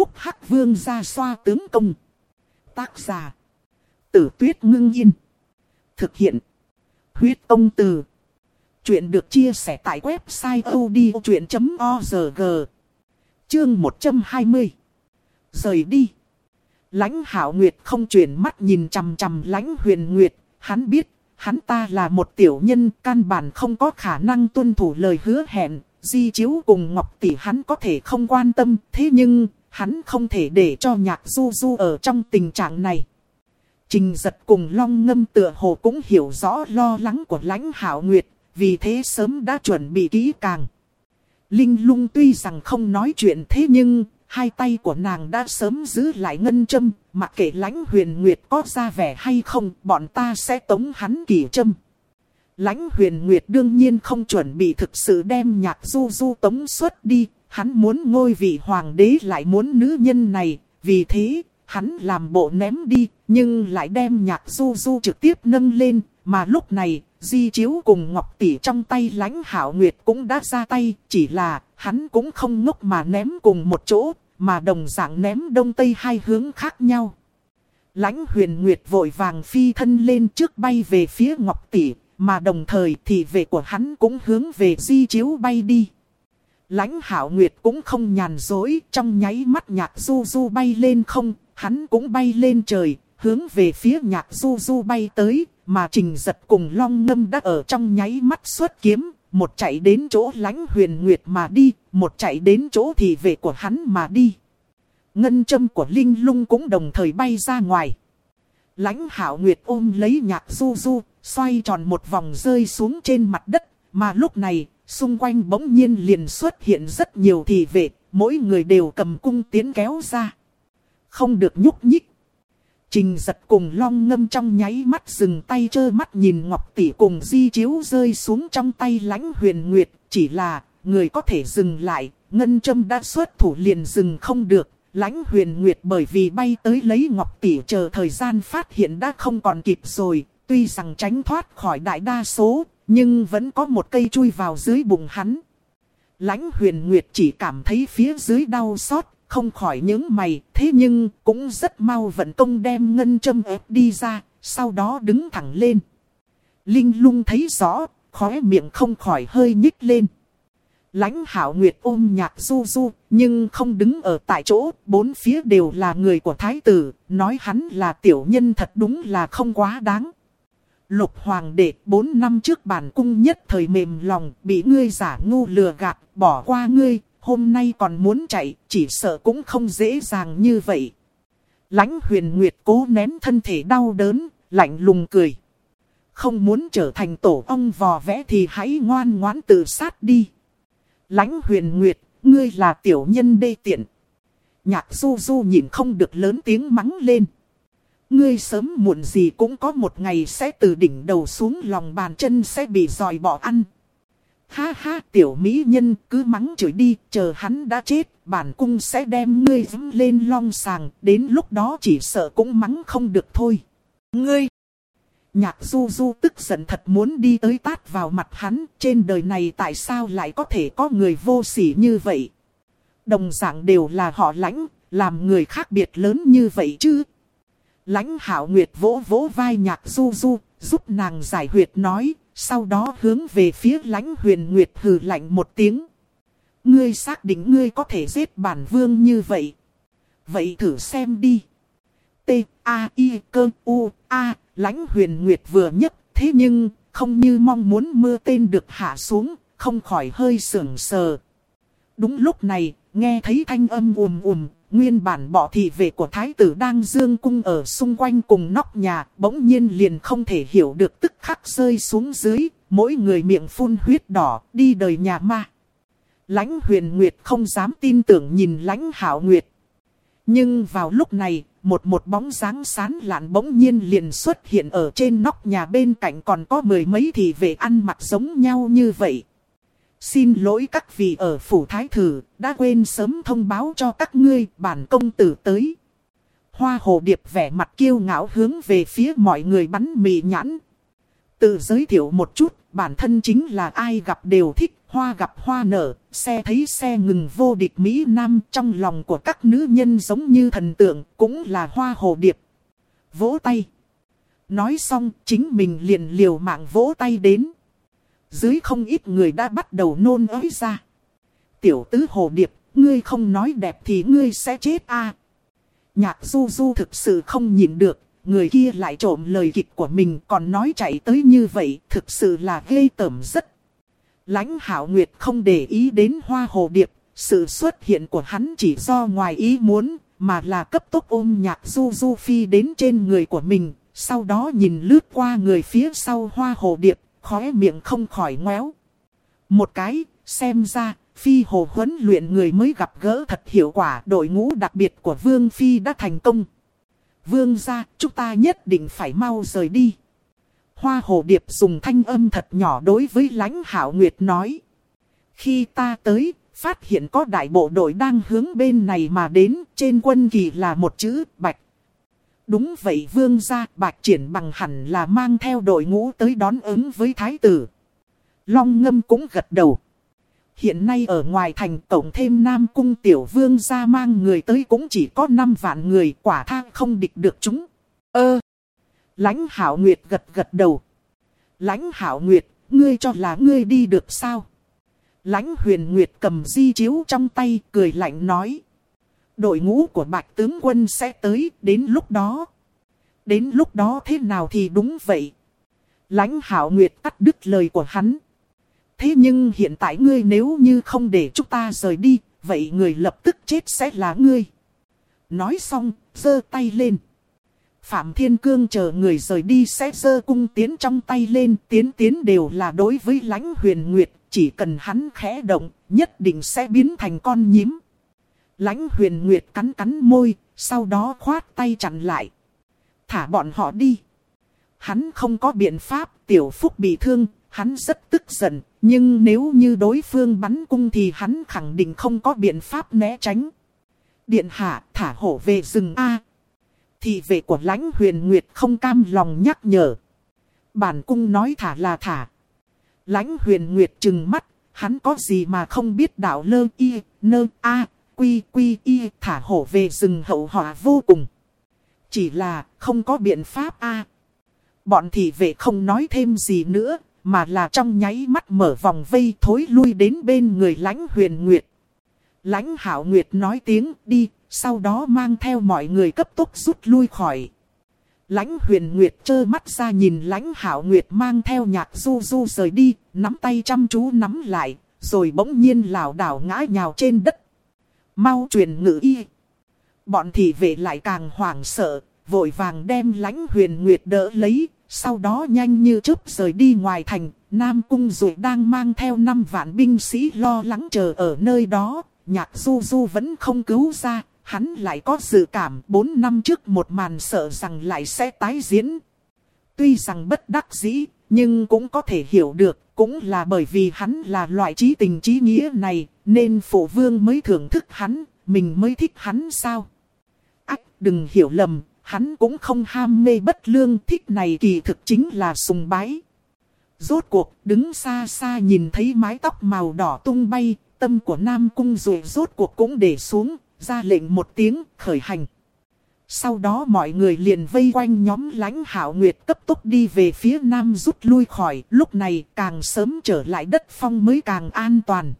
phúc hắc vương ra xoa tướng công. Tác giả. Tử tuyết ngưng yên. Thực hiện. Huyết ông từ. Chuyện được chia sẻ tại website odchuyện.org. Chương 120. Rời đi. Lãnh hảo nguyệt không chuyển mắt nhìn chằm chằm lãnh huyền nguyệt. Hắn biết, hắn ta là một tiểu nhân căn bản không có khả năng tuân thủ lời hứa hẹn. Di chiếu cùng Ngọc Tỷ hắn có thể không quan tâm, thế nhưng, hắn không thể để cho nhạc du du ở trong tình trạng này. Trình giật cùng long ngâm tựa hồ cũng hiểu rõ lo lắng của lãnh hảo nguyệt, vì thế sớm đã chuẩn bị kỹ càng. Linh lung tuy rằng không nói chuyện thế nhưng, hai tay của nàng đã sớm giữ lại ngân châm, mặc kệ lãnh huyền nguyệt có ra vẻ hay không, bọn ta sẽ tống hắn kỳ châm. Lãnh huyền nguyệt đương nhiên không chuẩn bị thực sự đem nhạc du du tống xuất đi, hắn muốn ngôi vị hoàng đế lại muốn nữ nhân này, vì thế, hắn làm bộ ném đi, nhưng lại đem nhạc du du trực tiếp nâng lên, mà lúc này, di chiếu cùng ngọc tỷ trong tay lãnh hảo nguyệt cũng đã ra tay, chỉ là, hắn cũng không ngốc mà ném cùng một chỗ, mà đồng dạng ném đông tây hai hướng khác nhau. Lãnh huyền nguyệt vội vàng phi thân lên trước bay về phía ngọc tỷ, mà đồng thời thì vệ của hắn cũng hướng về di chiếu bay đi. Lãnh hảo nguyệt cũng không nhàn dối, trong nháy mắt nhạc du du bay lên không, hắn cũng bay lên trời, hướng về phía nhạc du du bay tới, mà trình giật cùng long ngâm đã ở trong nháy mắt xuất kiếm, một chạy đến chỗ lãnh huyền nguyệt mà đi, một chạy đến chỗ thì về của hắn mà đi. Ngân châm của Linh lung cũng đồng thời bay ra ngoài. Lãnh hảo nguyệt ôm lấy nhạc du du, xoay tròn một vòng rơi xuống trên mặt đất, mà lúc này, xung quanh bỗng nhiên liền xuất hiện rất nhiều thị vệ, mỗi người đều cầm cung tiến kéo ra. Không được nhúc nhích. Trình giật cùng long ngâm trong nháy mắt dừng tay trơ mắt nhìn ngọc tỷ cùng di chiếu rơi xuống trong tay lãnh huyền nguyệt. Chỉ là, người có thể dừng lại, ngân châm đã xuất thủ liền dừng không được. Lãnh huyền nguyệt bởi vì bay tới lấy ngọc tỷ chờ thời gian phát hiện đã không còn kịp rồi. Tuy rằng tránh thoát khỏi đại đa số, nhưng vẫn có một cây chui vào dưới bụng hắn. Lãnh huyền nguyệt chỉ cảm thấy phía dưới đau xót, không khỏi những mày, thế nhưng cũng rất mau vận công đem ngân châm ép đi ra, sau đó đứng thẳng lên. Linh lung thấy rõ, khóe miệng không khỏi hơi nhích lên. Lãnh hảo nguyệt ôm nhạc du du, nhưng không đứng ở tại chỗ, bốn phía đều là người của thái tử, nói hắn là tiểu nhân thật đúng là không quá đáng. Lục hoàng đệ bốn năm trước bản cung nhất thời mềm lòng, bị ngươi giả ngu lừa gạt, bỏ qua ngươi, hôm nay còn muốn chạy, chỉ sợ cũng không dễ dàng như vậy. Lãnh huyền nguyệt cố nén thân thể đau đớn, lạnh lùng cười. Không muốn trở thành tổ ong vò vẽ thì hãy ngoan ngoãn tự sát đi. Lãnh huyền nguyệt, ngươi là tiểu nhân đê tiện. Nhạc du du nhìn không được lớn tiếng mắng lên. Ngươi sớm muộn gì cũng có một ngày sẽ từ đỉnh đầu xuống lòng bàn chân sẽ bị dòi bỏ ăn. Ha ha tiểu mỹ nhân cứ mắng chửi đi, chờ hắn đã chết, bản cung sẽ đem ngươi dẫm lên long sàng, đến lúc đó chỉ sợ cũng mắng không được thôi. Ngươi! Nhạc du du tức giận thật muốn đi tới tát vào mặt hắn, trên đời này tại sao lại có thể có người vô sỉ như vậy? Đồng dạng đều là họ lãnh, làm người khác biệt lớn như vậy chứ? Lãnh hảo nguyệt vỗ vỗ vai nhạc du du, giúp nàng giải huyệt nói, sau đó hướng về phía lãnh huyền nguyệt hừ lạnh một tiếng. Ngươi xác định ngươi có thể giết bản vương như vậy. Vậy thử xem đi. T, A, I, cơ, U, A, lãnh huyền nguyệt vừa nhất. Thế nhưng, không như mong muốn mưa tên được hạ xuống, không khỏi hơi sưởng sờ. Đúng lúc này, nghe thấy thanh âm ùm ùm, Nguyên bản bỏ thị vệ của thái tử đang dương cung ở xung quanh cùng nóc nhà, bỗng nhiên liền không thể hiểu được tức khắc rơi xuống dưới, mỗi người miệng phun huyết đỏ, đi đời nhà ma. Lãnh huyền nguyệt không dám tin tưởng nhìn lãnh hảo nguyệt. Nhưng vào lúc này, một một bóng dáng sán lạn bỗng nhiên liền xuất hiện ở trên nóc nhà bên cạnh còn có mười mấy thị vệ ăn mặc giống nhau như vậy. Xin lỗi các vị ở phủ thái thử, đã quên sớm thông báo cho các ngươi bản công tử tới. Hoa hồ điệp vẻ mặt kiêu ngạo hướng về phía mọi người bắn mì nhãn. Tự giới thiệu một chút, bản thân chính là ai gặp đều thích, hoa gặp hoa nở, xe thấy xe ngừng vô địch Mỹ Nam trong lòng của các nữ nhân giống như thần tượng, cũng là hoa hồ điệp. Vỗ tay. Nói xong, chính mình liền liều mạng vỗ tay đến. Dưới không ít người đã bắt đầu nôn ới ra. Tiểu tứ hồ điệp, ngươi không nói đẹp thì ngươi sẽ chết a. Nhạc du du thực sự không nhìn được, người kia lại trộm lời kịch của mình còn nói chạy tới như vậy, thực sự là ghê tởm rất. Lãnh hảo nguyệt không để ý đến hoa hồ điệp, sự xuất hiện của hắn chỉ do ngoài ý muốn, mà là cấp tốc ôm nhạc du du phi đến trên người của mình, sau đó nhìn lướt qua người phía sau hoa hồ điệp, khóe miệng không khỏi ngoéo. Một cái, xem ra, phi hồ huấn luyện người mới gặp gỡ thật hiệu quả đội ngũ đặc biệt của Vương Phi đã thành công. Vương ra, chúng ta nhất định phải mau rời đi. Hoa hồ điệp dùng thanh âm thật nhỏ đối với lãnh hảo nguyệt nói. Khi ta tới, phát hiện có đại bộ đội đang hướng bên này mà đến, trên quân kỳ là một chữ bạch. Đúng vậy vương gia bạch triển bằng hẳn là mang theo đội ngũ tới đón ứng với thái tử. Long ngâm cũng gật đầu. Hiện nay ở ngoài thành tổng thêm Nam Cung Tiểu Vương ra mang người tới cũng chỉ có 5 vạn người quả thang không địch được chúng. Ơ! Lãnh Hảo Nguyệt gật gật đầu. Lãnh Hảo Nguyệt, ngươi cho là ngươi đi được sao? Lãnh Huyền Nguyệt cầm di chiếu trong tay cười lạnh nói. Đội ngũ của Bạch Tướng Quân sẽ tới đến lúc đó. Đến lúc đó thế nào thì đúng vậy. Lãnh Hảo Nguyệt cắt đứt lời của hắn. Thế nhưng hiện tại ngươi nếu như không để chúng ta rời đi, vậy người lập tức chết sẽ là ngươi. Nói xong, giơ tay lên. Phạm Thiên Cương chờ người rời đi sẽ giơ cung tiến trong tay lên, tiến tiến đều là đối với lãnh huyền nguyệt, chỉ cần hắn khẽ động, nhất định sẽ biến thành con nhím. Lãnh huyền nguyệt cắn cắn môi, sau đó khoát tay chặn lại. Thả bọn họ đi. Hắn không có biện pháp, tiểu phúc bị thương, hắn rất tức giận, nhưng nếu như đối phương bắn cung thì hắn khẳng định không có biện pháp né tránh. Điện hạ thả hổ về rừng A. Thì vệ của lãnh huyền nguyệt không cam lòng nhắc nhở. Bản cung nói thả là thả. Lãnh huyền nguyệt trừng mắt, hắn có gì mà không biết đạo lơ y, nơ a, quy quy y thả hổ về rừng hậu họa vô cùng. Chỉ là không có biện pháp a. Bọn thị vệ không nói thêm gì nữa, mà là trong nháy mắt mở vòng vây thối lui đến bên người lãnh huyền nguyệt. Lãnh hảo nguyệt nói tiếng đi, sau đó mang theo mọi người cấp tốc rút lui khỏi. Lãnh huyền nguyệt trơ mắt ra nhìn lãnh hảo nguyệt mang theo nhạc du du rời đi, nắm tay chăm chú nắm lại, rồi bỗng nhiên lảo đảo ngã nhào trên đất. Mau truyền ngữ y. Bọn thị vệ lại càng hoảng sợ, vội vàng đem lãnh huyền nguyệt đỡ lấy, sau đó nhanh như chớp rời đi ngoài thành, Nam Cung Dụ đang mang theo 5 vạn binh sĩ lo lắng chờ ở nơi đó, nhạc du du vẫn không cứu ra, hắn lại có dự cảm 4 năm trước một màn sợ rằng lại sẽ tái diễn. Tuy rằng bất đắc dĩ, nhưng cũng có thể hiểu được, cũng là bởi vì hắn là loại trí tình trí nghĩa này, nên phụ vương mới thưởng thức hắn, mình mới thích hắn sao. Ách, đừng hiểu lầm, Hắn cũng không ham mê bất lương thích này kỳ thực chính là sùng bái. Rốt cuộc đứng xa xa nhìn thấy mái tóc màu đỏ tung bay, tâm của Nam Cung rồi rốt cuộc cũng để xuống, ra lệnh một tiếng khởi hành. Sau đó mọi người liền vây quanh nhóm lãnh hảo nguyệt cấp tốc đi về phía nam rút lui khỏi, lúc này càng sớm trở lại đất phong mới càng an toàn.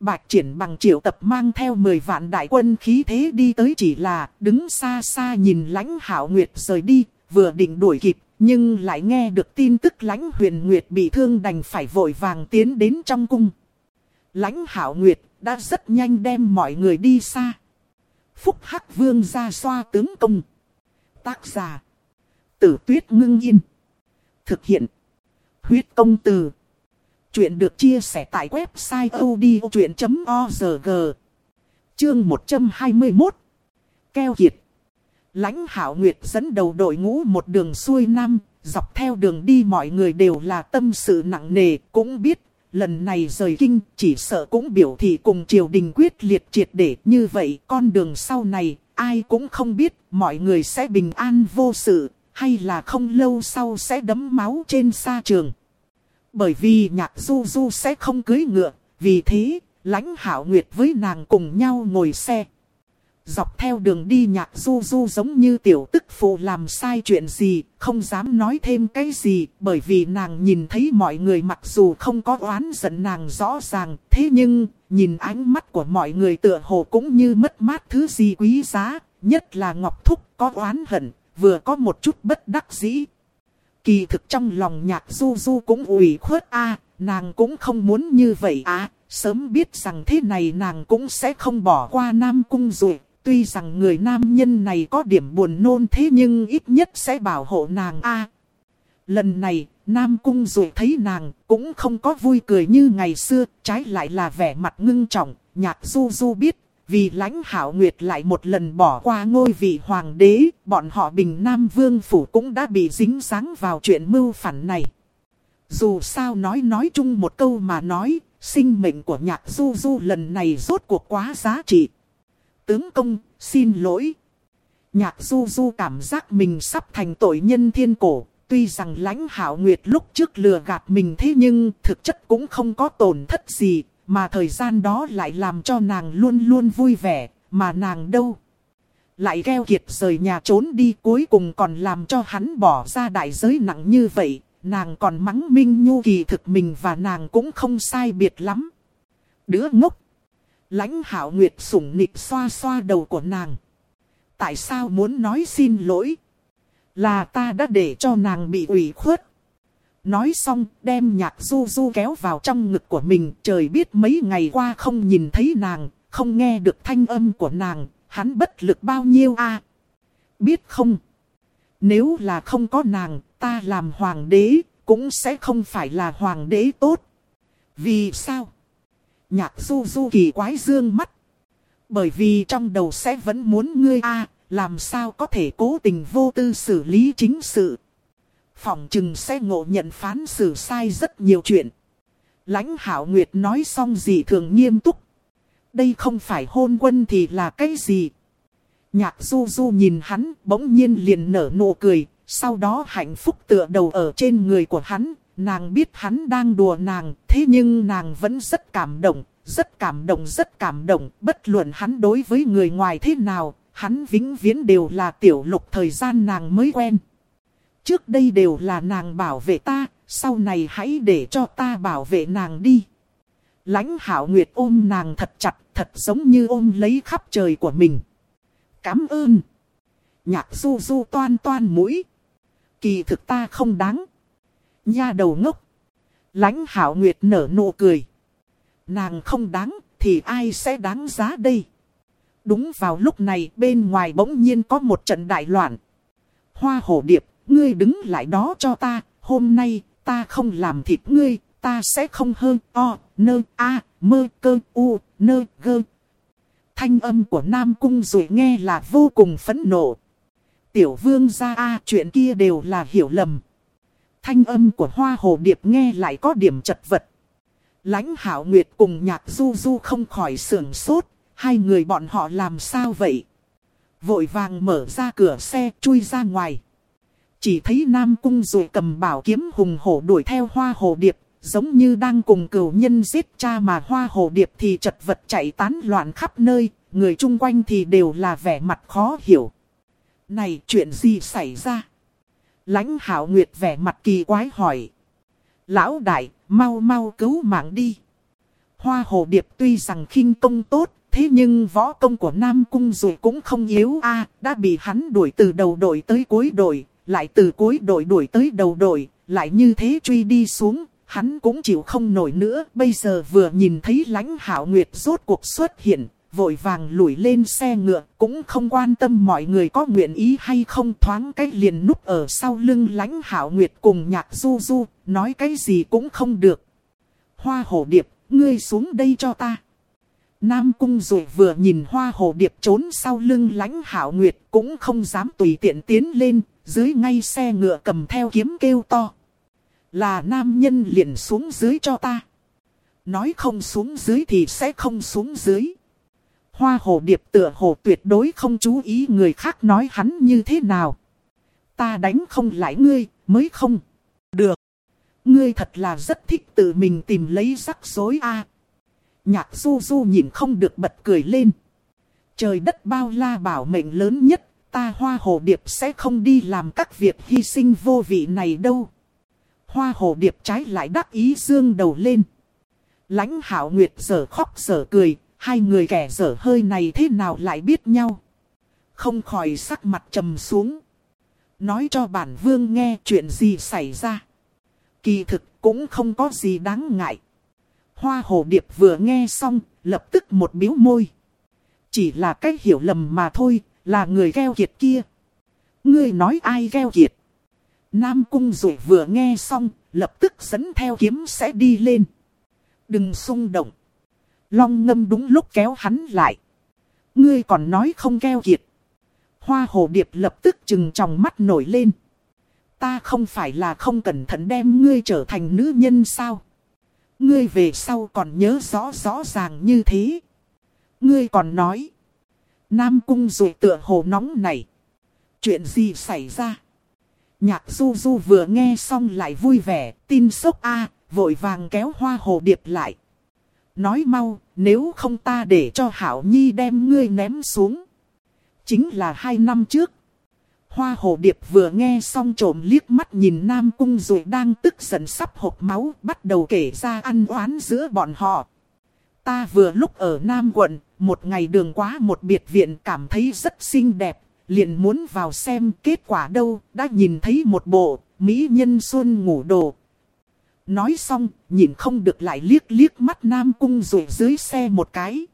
Bạch triển bằng triệu tập mang theo 10 vạn đại quân khí thế đi tới chỉ là đứng xa xa nhìn lãnh hảo nguyệt rời đi, vừa định đuổi kịp, nhưng lại nghe được tin tức lãnh huyền nguyệt bị thương đành phải vội vàng tiến đến trong cung. Lãnh hảo nguyệt đã rất nhanh đem mọi người đi xa. Phúc Hắc Vương ra xoa tướng công. Tác giả. Tử tuyết ngưng yên. Thực hiện. Huyết công từ. Chuyện được chia sẻ tại website odchuyện.org Chương 121 Keo Kiệt. Lãnh Hảo Nguyệt dẫn đầu đội ngũ một đường xuôi nam, dọc theo đường đi mọi người đều là tâm sự nặng nề, cũng biết, lần này rời kinh chỉ sợ cũng biểu thị cùng triều đình quyết liệt triệt để như vậy, con đường sau này, ai cũng không biết, mọi người sẽ bình an vô sự, hay là không lâu sau sẽ đấm máu trên sa trường. Bởi vì nhạc du du sẽ không cưới ngựa, vì thế, lãnh hảo nguyệt với nàng cùng nhau ngồi xe. Dọc theo đường đi nhạc du du giống như tiểu tức phụ làm sai chuyện gì, không dám nói thêm cái gì, bởi vì nàng nhìn thấy mọi người mặc dù không có oán giận nàng rõ ràng, thế nhưng, nhìn ánh mắt của mọi người tựa hồ cũng như mất mát thứ gì quý giá, nhất là Ngọc Thúc có oán hận, vừa có một chút bất đắc dĩ. Kỳ thực trong lòng nhạc du du cũng ủy khuất a nàng cũng không muốn như vậy à, sớm biết rằng thế này nàng cũng sẽ không bỏ qua Nam Cung rồi. Tuy rằng người nam nhân này có điểm buồn nôn thế nhưng ít nhất sẽ bảo hộ nàng a. lần này, Nam Cung rồi thấy nàng cũng không có vui cười như ngày xưa, trái lại là vẻ mặt ngưng trọng, nhạc du du biết. Vì lãnh hảo nguyệt lại một lần bỏ qua ngôi vị hoàng đế, bọn họ bình Nam Vương Phủ cũng đã bị dính dáng vào chuyện mưu phản này. Dù sao nói nói chung một câu mà nói, sinh mệnh của nhạc du du lần này rốt cuộc quá giá trị tướng công, xin lỗi. Nhạc du du cảm giác mình sắp thành tội nhân thiên cổ. Tuy rằng lãnh hảo nguyệt lúc trước lừa gạt mình thế nhưng thực chất cũng không có tổn thất gì. Mà thời gian đó lại làm cho nàng luôn luôn vui vẻ, mà nàng đâu. Lại gheo kiệt rời nhà trốn đi cuối cùng còn làm cho hắn bỏ ra đại giới nặng như vậy. Nàng còn mắng Minh Nhu kỳ thực mình và nàng cũng không sai biệt lắm. Đứa ngốc Lãnh hảo nguyệt sủng nịp xoa xoa đầu của nàng. Tại sao muốn nói xin lỗi? Là ta đã để cho nàng bị ủy khuất. Nói xong đem nhạc du du kéo vào trong ngực của mình. Trời biết mấy ngày qua không nhìn thấy nàng, không nghe được thanh âm của nàng. Hắn bất lực bao nhiêu a Biết không? Nếu là không có nàng, ta làm hoàng đế, cũng sẽ không phải là hoàng đế tốt. Vì sao? Nhạc du du kỳ quái dương mắt. Bởi vì trong đầu sẽ vẫn muốn ngươi a làm sao có thể cố tình vô tư xử lý chính sự. Phòng chừng sẽ ngộ nhận phán xử sai rất nhiều chuyện. Lãnh hảo nguyệt nói xong gì thường nghiêm túc. Đây không phải hôn quân thì là cái gì. Nhạc du du nhìn hắn bỗng nhiên liền nở nụ cười. Sau đó hạnh phúc tựa đầu ở trên người của hắn, Nàng biết hắn đang đùa nàng, thế nhưng nàng vẫn rất cảm động, rất cảm động, rất cảm động. Bất luận hắn đối với người ngoài thế nào, hắn vĩnh viễn đều là tiểu lục thời gian nàng mới quen. Trước đây đều là nàng bảo vệ ta, sau này hãy để cho ta bảo vệ nàng đi. Lãnh hảo nguyệt ôm nàng thật chặt, thật giống như ôm lấy khắp trời của mình. Cám ơn. Nhạc du du toan toan mũi. Kỳ thực ta không đáng. Nha đầu ngốc. Lãnh hảo nguyệt nở nụ cười. Nàng không đáng, thì ai sẽ đáng giá đây? Đúng vào lúc này bên ngoài bỗng nhiên có một trận đại loạn. Hoa hổ điệp, ngươi đứng lại đó cho ta, hôm nay ta không làm thịt ngươi, ta sẽ không hơn o, nơ, a, mơ, cơ, u, nơ, gơ. Thanh âm của Nam Cung rồi nghe là vô cùng phẫn nộ. Tiểu vương gia a chuyện kia đều là hiểu lầm. Thanh âm của hoa hồ điệp nghe lại có điểm chật vật. Lãnh hảo nguyệt cùng nhạc du du không khỏi sưởng sốt. Hai người bọn họ làm sao vậy? Vội vàng mở ra cửa xe chui ra ngoài. Chỉ thấy Nam Cung rồi cầm bảo kiếm hùng hổ đuổi theo hoa hồ điệp. Giống như đang cùng cửu nhân giết cha mà hoa hồ điệp thì chật vật chạy tán loạn khắp nơi. Người chung quanh thì đều là vẻ mặt khó hiểu. Này chuyện gì xảy ra? Lãnh hảo nguyệt vẻ mặt kỳ quái hỏi. Lão đại, mau mau cứu mạng đi. Hoa hồ điệp tuy rằng khinh công tốt, thế nhưng võ công của Nam Cung rồi cũng không yếu a đã bị hắn đuổi từ đầu đội tới cuối đội, lại từ cuối đội đuổi tới đầu đội, lại như thế truy đi xuống, hắn cũng chịu không nổi nữa. Bây giờ vừa nhìn thấy lãnh hảo nguyệt rốt cuộc xuất hiện, vội vàng lùi lên xe ngựa, cũng không quan tâm mọi người có nguyện ý hay không thoáng cách liền núp ở sau lưng lãnh hảo nguyệt cùng nhạc du du, nói cái gì cũng không được. Hoa hổ điệp, ngươi xuống đây cho ta. Nam cung Dụ vừa nhìn hoa hồ điệp trốn sau lưng lãnh hảo nguyệt cũng không dám tùy tiện tiến lên, dưới ngay xe ngựa cầm theo kiếm kêu to. Là nam nhân liền xuống dưới cho ta. Nói không xuống dưới thì sẽ không xuống dưới. Hoa hồ điệp tựa hồ tuyệt đối không chú ý người khác nói hắn như thế nào. Ta đánh không lại ngươi, mới không. Được. Ngươi thật là rất thích tự mình tìm lấy rắc rối a. Nhạc du du nhìn không được bật cười lên. Trời đất bao la bảo mệnh lớn nhất, ta hoa hồ điệp sẽ không đi làm các việc hy sinh vô vị này đâu. Hoa hồ điệp trái lại đắc ý dương đầu lên. lãnh hảo nguyệt sở khóc sở cười, hai người kẻ sở hơi này thế nào lại biết nhau. Không khỏi sắc mặt trầm xuống. Nói cho bản vương nghe chuyện gì xảy ra. Kỳ thực cũng không có gì đáng ngại. Hoa hồ điệp vừa nghe xong, lập tức một biếu môi. Chỉ là cách hiểu lầm mà thôi, là người gheo kiệt kia. Ngươi nói ai gheo kiệt? Nam cung rồi vừa nghe xong, lập tức dẫn theo kiếm sẽ đi lên. Đừng xung động. Long ngâm đúng lúc kéo hắn lại. Ngươi còn nói không gheo kiệt. Hoa hồ điệp lập tức chừng trong mắt nổi lên. Ta không phải là không cẩn thận đem ngươi trở thành nữ nhân sao? Ngươi về sau còn nhớ rõ rõ ràng như thế. Ngươi còn nói. Nam cung rồi tựa hồ nóng này. Chuyện gì xảy ra? Nhạc du du vừa nghe xong lại vui vẻ, tin sốc a vội vàng kéo hoa hồ điệp lại. Nói mau, nếu không ta để cho Hảo Nhi đem ngươi ném xuống. Chính là hai năm trước. Hoa hồ điệp vừa nghe xong trộm liếc mắt nhìn Nam Cung rồi đang tức giận sắp hộp máu bắt đầu kể ra ăn oán giữa bọn họ. Ta vừa lúc ở Nam quận, một ngày đường quá một biệt viện cảm thấy rất xinh đẹp, liền muốn vào xem kết quả đâu, đã nhìn thấy một bộ, Mỹ nhân xuân ngủ đồ. Nói xong, nhìn không được lại liếc liếc mắt Nam Cung rồi dưới xe một cái.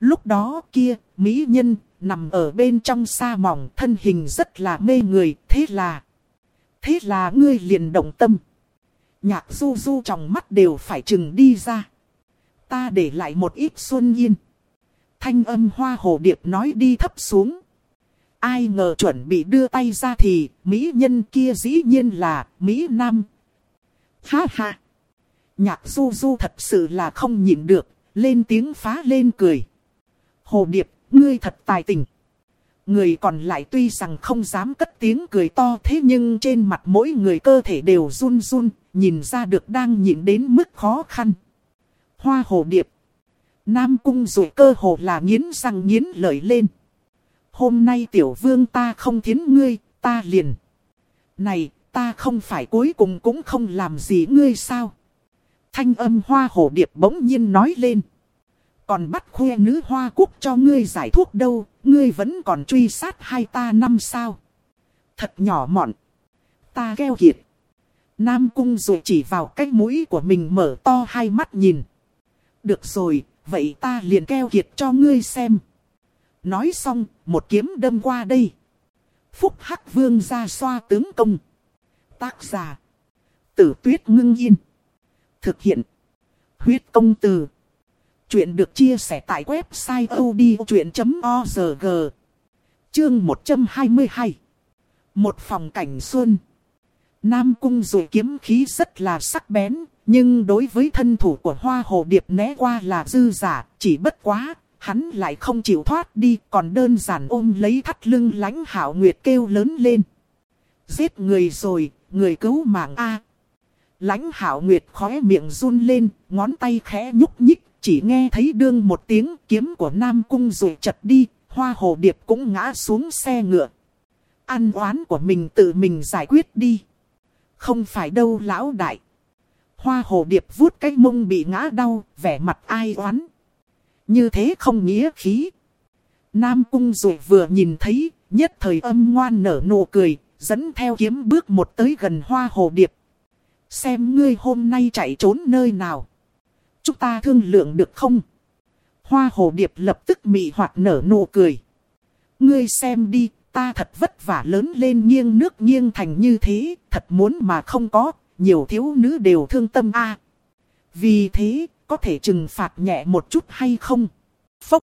Lúc đó kia, Mỹ nhân, nằm ở bên trong sa mỏng thân hình rất là mê người, thế là... Thế là ngươi liền động tâm. Nhạc du du trong mắt đều phải chừng đi ra. Ta để lại một ít xuân yên. Thanh âm hoa hồ điệp nói đi thấp xuống. Ai ngờ chuẩn bị đưa tay ra thì Mỹ nhân kia dĩ nhiên là Mỹ Nam. Ha ha. Nhạc du du thật sự là không nhịn được. Lên tiếng phá lên cười. Hồ điệp ngươi thật tài tình. Người còn lại tuy rằng không dám cất tiếng cười to thế nhưng trên mặt mỗi người cơ thể đều run run, nhìn ra được đang nhịn đến mức khó khăn. Hoa hồ điệp. Nam cung rồi cơ hồ là nghiến răng nghiến lợi lên. Hôm nay tiểu vương ta không thiến ngươi, ta liền. Này, ta không phải cuối cùng cũng không làm gì ngươi sao? Thanh âm hoa hồ điệp bỗng nhiên nói lên. Còn bắt khoe nữ hoa quốc cho ngươi giải thuốc đâu, ngươi vẫn còn truy sát hai ta năm sao. Thật nhỏ mọn. Ta keo kiệt. Nam cung rồi chỉ vào cái mũi của mình mở to hai mắt nhìn. Được rồi, vậy ta liền keo kiệt cho ngươi xem. Nói xong, một kiếm đâm qua đây. Phúc Hắc Vương ra xoa tướng công. Tác giả. Tử tuyết ngưng yên. Thực hiện. Huyết công từ. Chuyện được chia sẻ tại website odchuyện.org Chương 122 Một phòng cảnh xuân Nam cung dù kiếm khí rất là sắc bén, nhưng đối với thân thủ của hoa hồ điệp né qua là dư giả, chỉ bất quá, hắn lại không chịu thoát đi, còn đơn giản ôm lấy thắt lưng lánh hảo nguyệt kêu lớn lên. Giết người rồi, người cứu mạng A. Lánh hảo nguyệt khóe miệng run lên, ngón tay khẽ nhúc nhích, chỉ nghe thấy đương một tiếng kiếm của Nam Cung rồi chật đi, hoa hồ điệp cũng ngã xuống xe ngựa. Ăn oán của mình tự mình giải quyết đi. Không phải đâu lão đại. Hoa hồ điệp vuốt cái mông bị ngã đau, vẻ mặt ai oán. Như thế không nghĩa khí. Nam Cung rồi vừa nhìn thấy, nhất thời âm ngoan nở nụ cười, dẫn theo kiếm bước một tới gần hoa hồ điệp. Xem ngươi hôm nay chạy trốn nơi nào. Chúng ta thương lượng được không? Hoa hồ điệp lập tức mị hoặc nở nụ cười. Ngươi xem đi, ta thật vất vả lớn lên nghiêng nước nghiêng thành như thế, thật muốn mà không có, nhiều thiếu nữ đều thương tâm a. Vì thế, có thể trừng phạt nhẹ một chút hay không? Phốc!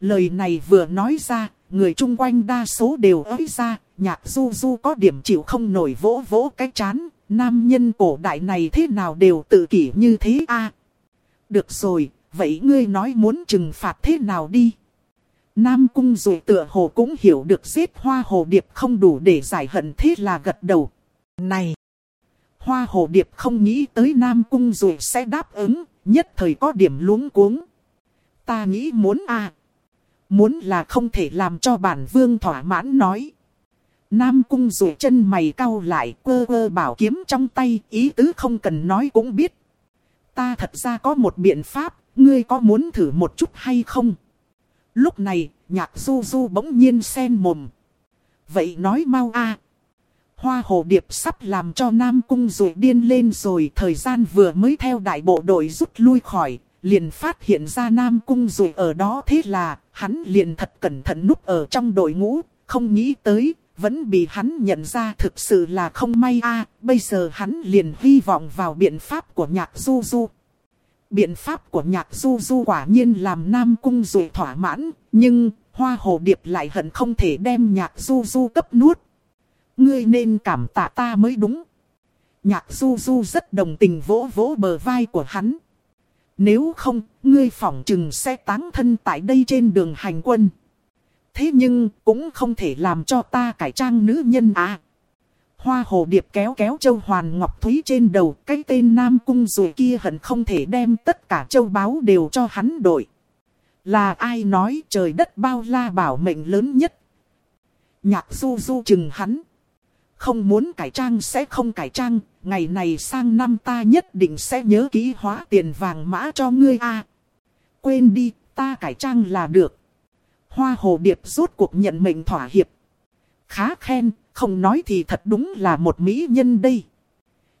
Lời này vừa nói ra, người chung quanh đa số đều ới ra, nhạc du du có điểm chịu không nổi vỗ vỗ cái chán, nam nhân cổ đại này thế nào đều tự kỷ như thế a được rồi, vậy ngươi nói muốn trừng phạt thế nào đi? Nam cung rồi tựa hồ cũng hiểu được giết hoa hồ điệp không đủ để giải hận thế là gật đầu. Này! Hoa hồ điệp không nghĩ tới Nam Cung rồi sẽ đáp ứng, nhất thời có điểm luống cuống. Ta nghĩ muốn à. Muốn là không thể làm cho bản vương thỏa mãn nói. Nam Cung rồi chân mày cau lại quơ quơ bảo kiếm trong tay, ý tứ không cần nói cũng biết. Ta thật ra có một biện pháp, ngươi có muốn thử một chút hay không? Lúc này, nhạc du du bỗng nhiên sen mồm. Vậy nói mau a Hoa hồ điệp sắp làm cho Nam Cung rồi điên lên rồi thời gian vừa mới theo đại bộ đội rút lui khỏi, liền phát hiện ra Nam Cung rồi ở đó thế là hắn liền thật cẩn thận núp ở trong đội ngũ, không nghĩ tới, vẫn bị hắn nhận ra thực sự là không may a bây giờ hắn liền hy vọng vào biện pháp của nhạc du du. Biện pháp của nhạc du du quả nhiên làm Nam Cung rồi thỏa mãn, nhưng hoa hồ điệp lại hận không thể đem nhạc du du cấp nuốt. Ngươi nên cảm tạ ta mới đúng. Nhạc du du rất đồng tình vỗ vỗ bờ vai của hắn. Nếu không, ngươi phỏng chừng sẽ táng thân tại đây trên đường hành quân. Thế nhưng, cũng không thể làm cho ta cải trang nữ nhân à. Hoa hồ điệp kéo kéo châu hoàn ngọc thúy trên đầu, cái tên nam cung rồi kia hận không thể đem tất cả châu báu đều cho hắn đổi. Là ai nói trời đất bao la bảo mệnh lớn nhất. Nhạc du du chừng hắn. Không muốn cải trang sẽ không cải trang, ngày này sang năm ta nhất định sẽ nhớ kỹ hóa tiền vàng mã cho ngươi a. Quên đi, ta cải trang là được. Hoa hồ điệp rốt cuộc nhận mệnh thỏa hiệp. Khá khen, không nói thì thật đúng là một mỹ nhân đây.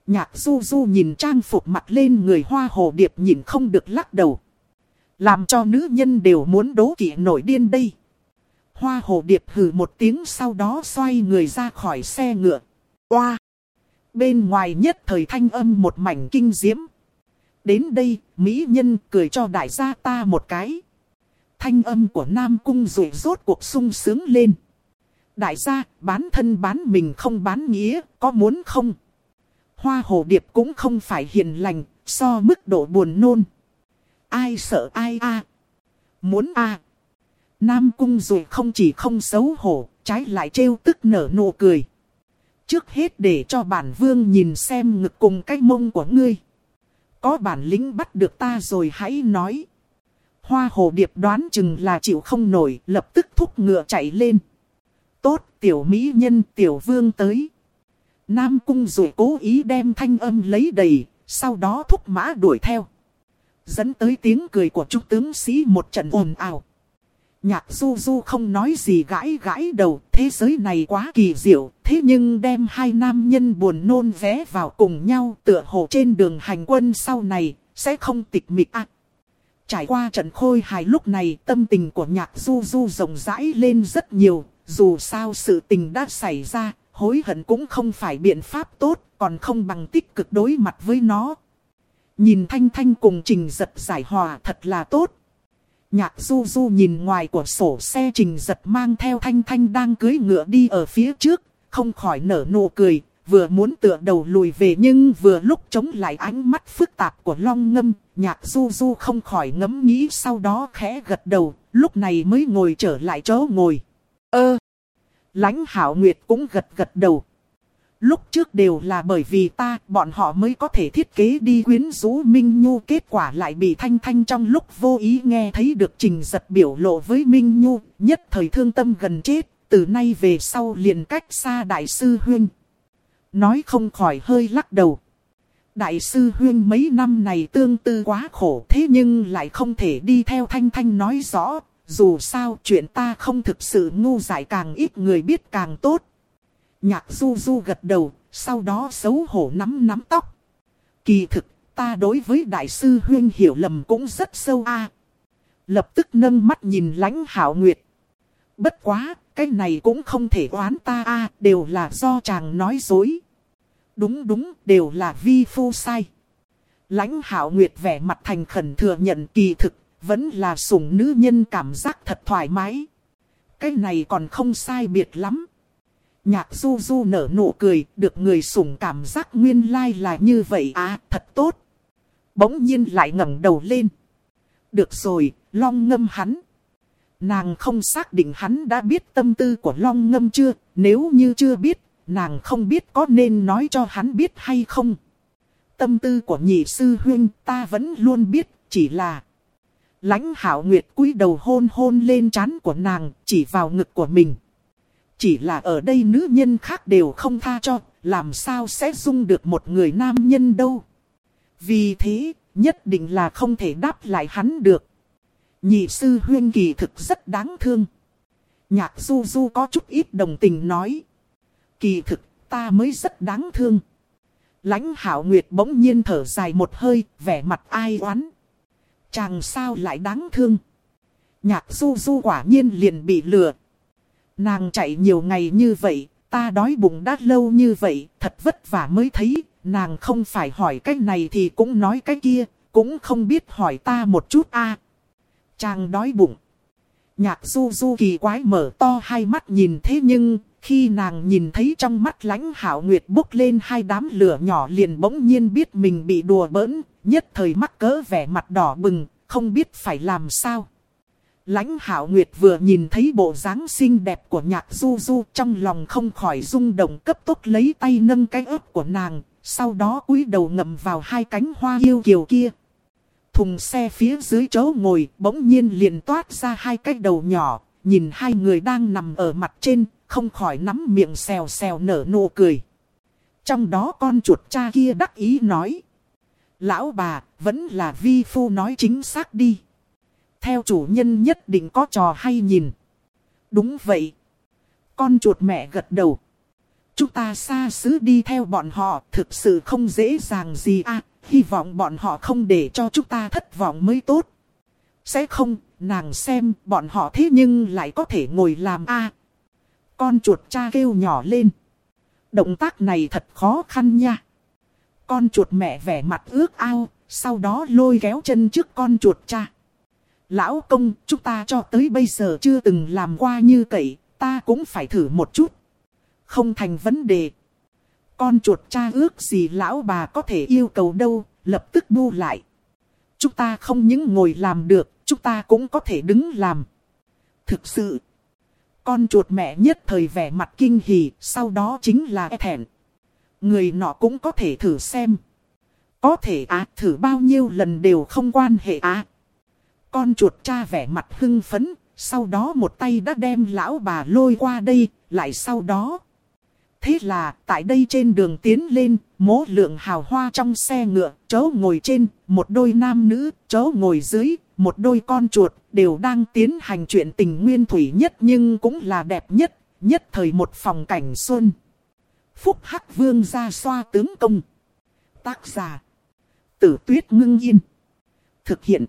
Nhạc du du nhìn trang phục mặt lên người hoa hồ điệp nhìn không được lắc đầu. Làm cho nữ nhân đều muốn đố kỵ nổi điên đây. Hoa hồ điệp hừ một tiếng sau đó xoay người ra khỏi xe ngựa. Oa! Bên ngoài nhất thời thanh âm một mảnh kinh diễm. Đến đây, Mỹ nhân cười cho đại gia ta một cái. Thanh âm của Nam Cung rủi rốt cuộc sung sướng lên. Đại gia, bán thân bán mình không bán nghĩa, có muốn không? Hoa hồ điệp cũng không phải hiền lành, so mức độ buồn nôn. Ai sợ ai a Muốn a Nam cung rồi không chỉ không xấu hổ, trái lại trêu tức nở nụ cười. Trước hết để cho bản vương nhìn xem ngực cùng cái mông của ngươi. Có bản lĩnh bắt được ta rồi hãy nói. Hoa hồ điệp đoán chừng là chịu không nổi, lập tức thúc ngựa chạy lên. Tốt, tiểu mỹ nhân tiểu vương tới. Nam cung rồi cố ý đem thanh âm lấy đầy, sau đó thúc mã đuổi theo. Dẫn tới tiếng cười của trung tướng sĩ một trận ồn ào. Nhạc du du không nói gì gãi gãi đầu, thế giới này quá kỳ diệu, thế nhưng đem hai nam nhân buồn nôn vé vào cùng nhau tựa hồ trên đường hành quân sau này, sẽ không tịch mịch ạ trải qua trận khôi hài lúc này tâm tình của nhạc du du rộng rãi lên rất nhiều, dù sao sự tình đã xảy ra, hối hận cũng không phải biện pháp tốt, còn không bằng tích cực đối mặt với nó. Nhìn Thanh Thanh cùng Trình giật giải hòa thật là tốt. Nhạc du du nhìn ngoài của sổ xe Trình giật mang theo Thanh Thanh đang cưới ngựa đi ở phía trước, không khỏi nở nụ cười, vừa muốn tựa đầu lùi về nhưng vừa lúc chống lại ánh mắt phức tạp của long ngâm, nhạc du du không khỏi ngẫm nghĩ sau đó khẽ gật đầu, lúc này mới ngồi trở lại chỗ ngồi. Ơ! lãnh hảo nguyệt cũng gật gật đầu. Lúc trước đều là bởi vì ta, bọn họ mới có thể thiết kế đi quyến rũ Minh Nhu. Kết quả lại bị Thanh Thanh trong lúc vô ý nghe thấy được trình giật biểu lộ với Minh Nhu. Nhất thời thương tâm gần chết, từ nay về sau liền cách xa Đại sư huynh Nói không khỏi hơi lắc đầu. Đại sư Huyên mấy năm này tương tư quá khổ thế nhưng lại không thể đi theo Thanh Thanh nói rõ. Dù sao chuyện ta không thực sự ngu dại càng ít người biết càng tốt. Nhạc du du gật đầu, sau đó xấu hổ nắm nắm tóc. Kỳ thực, ta đối với đại sư Huyên hiểu lầm cũng rất sâu a. Lập tức nâng mắt nhìn lãnh hảo nguyệt. Bất quá, cái này cũng không thể oán ta a đều là do chàng nói dối. Đúng đúng, đều là vi phu sai. Lãnh hạo nguyệt vẻ mặt thành khẩn thừa nhận kỳ thực, vẫn là sủng nữ nhân cảm giác thật thoải mái. Cái này còn không sai biệt lắm. Nhạc du du nở nụ cười, được người sủng cảm giác nguyên lai là như vậy à, thật tốt. Bỗng nhiên lại ngẩng đầu lên. Được rồi, long ngâm hắn. Nàng không xác định hắn đã biết tâm tư của long ngâm chưa, nếu như chưa biết, nàng không biết có nên nói cho hắn biết hay không. Tâm tư của nhị sư huyên ta vẫn luôn biết, chỉ là... Lãnh hảo nguyệt cúi đầu hôn hôn lên trán của nàng, chỉ vào ngực của mình. Chỉ là ở đây nữ nhân khác đều không tha cho, làm sao sẽ dung được một người nam nhân đâu. Vì thế, nhất định là không thể đáp lại hắn được. Nhị sư huyên kỳ thực rất đáng thương. Nhạc du du có chút ít đồng tình nói. Kỳ thực, ta mới rất đáng thương. Lãnh hảo nguyệt bỗng nhiên thở dài một hơi, vẻ mặt ai oán. Chàng sao lại đáng thương. Nhạc du du quả nhiên liền bị lừa. Nàng chạy nhiều ngày như vậy, ta đói bụng đã lâu như vậy, thật vất vả mới thấy, nàng không phải hỏi cái này thì cũng nói cái kia, cũng không biết hỏi ta một chút a. Chàng đói bụng. Nhạc du du kỳ quái mở to hai mắt nhìn thế nhưng, khi nàng nhìn thấy trong mắt lãnh hảo nguyệt bốc lên hai đám lửa nhỏ liền bỗng nhiên biết mình bị đùa bỡn, nhất thời mắc cỡ vẻ mặt đỏ bừng, không biết phải làm sao. Lãnh hảo nguyệt vừa nhìn thấy bộ dáng xinh đẹp của nhạc du du trong lòng không khỏi rung động cấp tốc lấy tay nâng cái ớt của nàng, sau đó cúi đầu ngậm vào hai cánh hoa yêu kiều kia. Thùng xe phía dưới chỗ ngồi bỗng nhiên liền toát ra hai cái đầu nhỏ, nhìn hai người đang nằm ở mặt trên, không khỏi nắm miệng xèo xèo nở nụ cười. Trong đó con chuột cha kia đắc ý nói. Lão bà, vẫn là vi phu nói chính xác đi. Theo chủ nhân nhất định có trò hay nhìn. Đúng vậy. Con chuột mẹ gật đầu. Chúng ta xa xứ đi theo bọn họ thực sự không dễ dàng gì à. Hy vọng bọn họ không để cho chúng ta thất vọng mới tốt. Sẽ không, nàng xem bọn họ thế nhưng lại có thể ngồi làm a à, con chuột cha kêu nhỏ lên. Động tác này thật khó khăn nha. Con chuột mẹ vẻ mặt ước ao, sau đó lôi kéo chân trước con chuột cha. Lão công, chúng ta cho tới bây giờ chưa từng làm qua như vậy, ta cũng phải thử một chút. Không thành vấn đề. Con chuột cha ước gì lão bà có thể yêu cầu đâu, lập tức bu lại. Chúng ta không những ngồi làm được, chúng ta cũng có thể đứng làm. Thực sự, con chuột mẹ nhất thời vẻ mặt kinh hỉ, sau đó chính là e thẹn. Người nọ cũng có thể thử xem. Có thể á, thử bao nhiêu lần đều không quan hệ á. Con chuột cha vẻ mặt hưng phấn, sau đó một tay đã đem lão bà lôi qua đây, lại sau đó. Thế là, tại đây trên đường tiến lên, mố lượng hào hoa trong xe ngựa, chớ ngồi trên, một đôi nam nữ, chớ ngồi dưới, một đôi con chuột, đều đang tiến hành chuyện tình nguyên thủy nhất nhưng cũng là đẹp nhất, nhất thời một phòng cảnh xuân. Phúc Hắc Vương ra xoa tướng công. Tác giả. Tử tuyết ngưng yên. Thực hiện.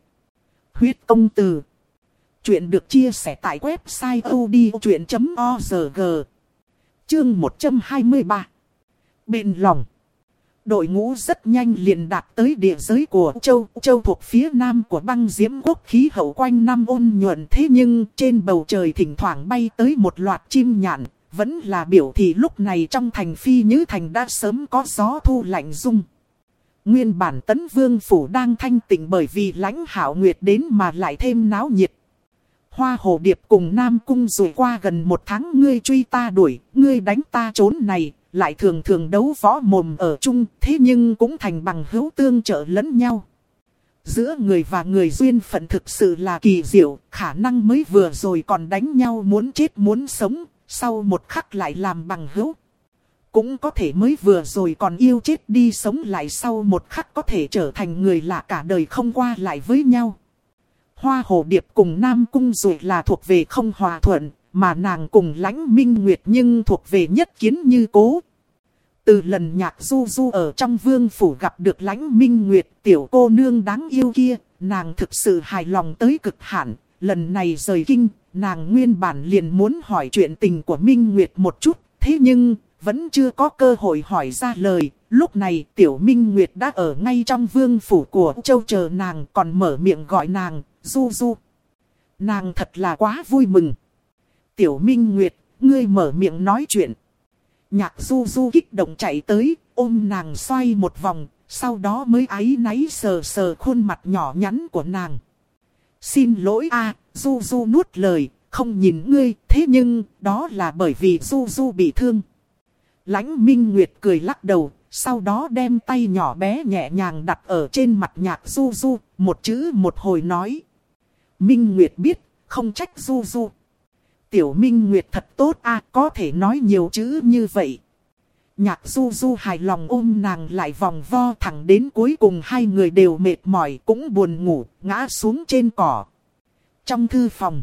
Huyết công từ. Chuyện được chia sẻ tại website odchuyện.org. Chương 123. Bên lòng. Đội ngũ rất nhanh liền đạt tới địa giới của châu. Châu thuộc phía nam của băng diễm quốc khí hậu quanh năm ôn nhuận thế nhưng trên bầu trời thỉnh thoảng bay tới một loạt chim nhạn. Vẫn là biểu thị lúc này trong thành phi như thành đã sớm có gió thu lạnh rung. Nguyên bản tấn vương phủ đang thanh tịnh bởi vì lãnh hảo nguyệt đến mà lại thêm náo nhiệt. Hoa hồ điệp cùng Nam Cung rồi qua gần một tháng ngươi truy ta đuổi, ngươi đánh ta trốn này, lại thường thường đấu võ mồm ở chung, thế nhưng cũng thành bằng hữu tương trợ lẫn nhau. Giữa người và người duyên phận thực sự là kỳ diệu, khả năng mới vừa rồi còn đánh nhau muốn chết muốn sống, sau một khắc lại làm bằng hữu. Cũng có thể mới vừa rồi còn yêu chết đi sống lại sau một khắc có thể trở thành người lạ cả đời không qua lại với nhau. Hoa hồ điệp cùng Nam Cung rồi là thuộc về không hòa thuận, mà nàng cùng lãnh minh nguyệt nhưng thuộc về nhất kiến như cố. Từ lần nhạc du du ở trong vương phủ gặp được lãnh minh nguyệt tiểu cô nương đáng yêu kia, nàng thực sự hài lòng tới cực hạn. Lần này rời kinh, nàng nguyên bản liền muốn hỏi chuyện tình của Minh Nguyệt một chút, thế nhưng, vẫn chưa có cơ hội hỏi ra lời. Lúc này tiểu Minh Nguyệt đã ở ngay trong vương phủ của châu chờ nàng còn mở miệng gọi nàng, du du. Nàng thật là quá vui mừng. Tiểu Minh Nguyệt, ngươi mở miệng nói chuyện. Nhạc du du kích động chạy tới, ôm nàng xoay một vòng, sau đó mới áy náy sờ sờ khuôn mặt nhỏ nhắn của nàng. Xin lỗi a du du nuốt lời, không nhìn ngươi, thế nhưng, đó là bởi vì du du bị thương. Lãnh Minh Nguyệt cười lắc đầu, sau đó đem tay nhỏ bé nhẹ nhàng đặt ở trên mặt nhạc du du, một chữ một hồi nói. Minh Nguyệt biết, không trách du du. Tiểu Minh Nguyệt thật tốt a có thể nói nhiều chữ như vậy. Nhạc du du hài lòng ôm nàng lại vòng vo thẳng đến cuối cùng hai người đều mệt mỏi cũng buồn ngủ, ngã xuống trên cỏ. Trong thư phòng,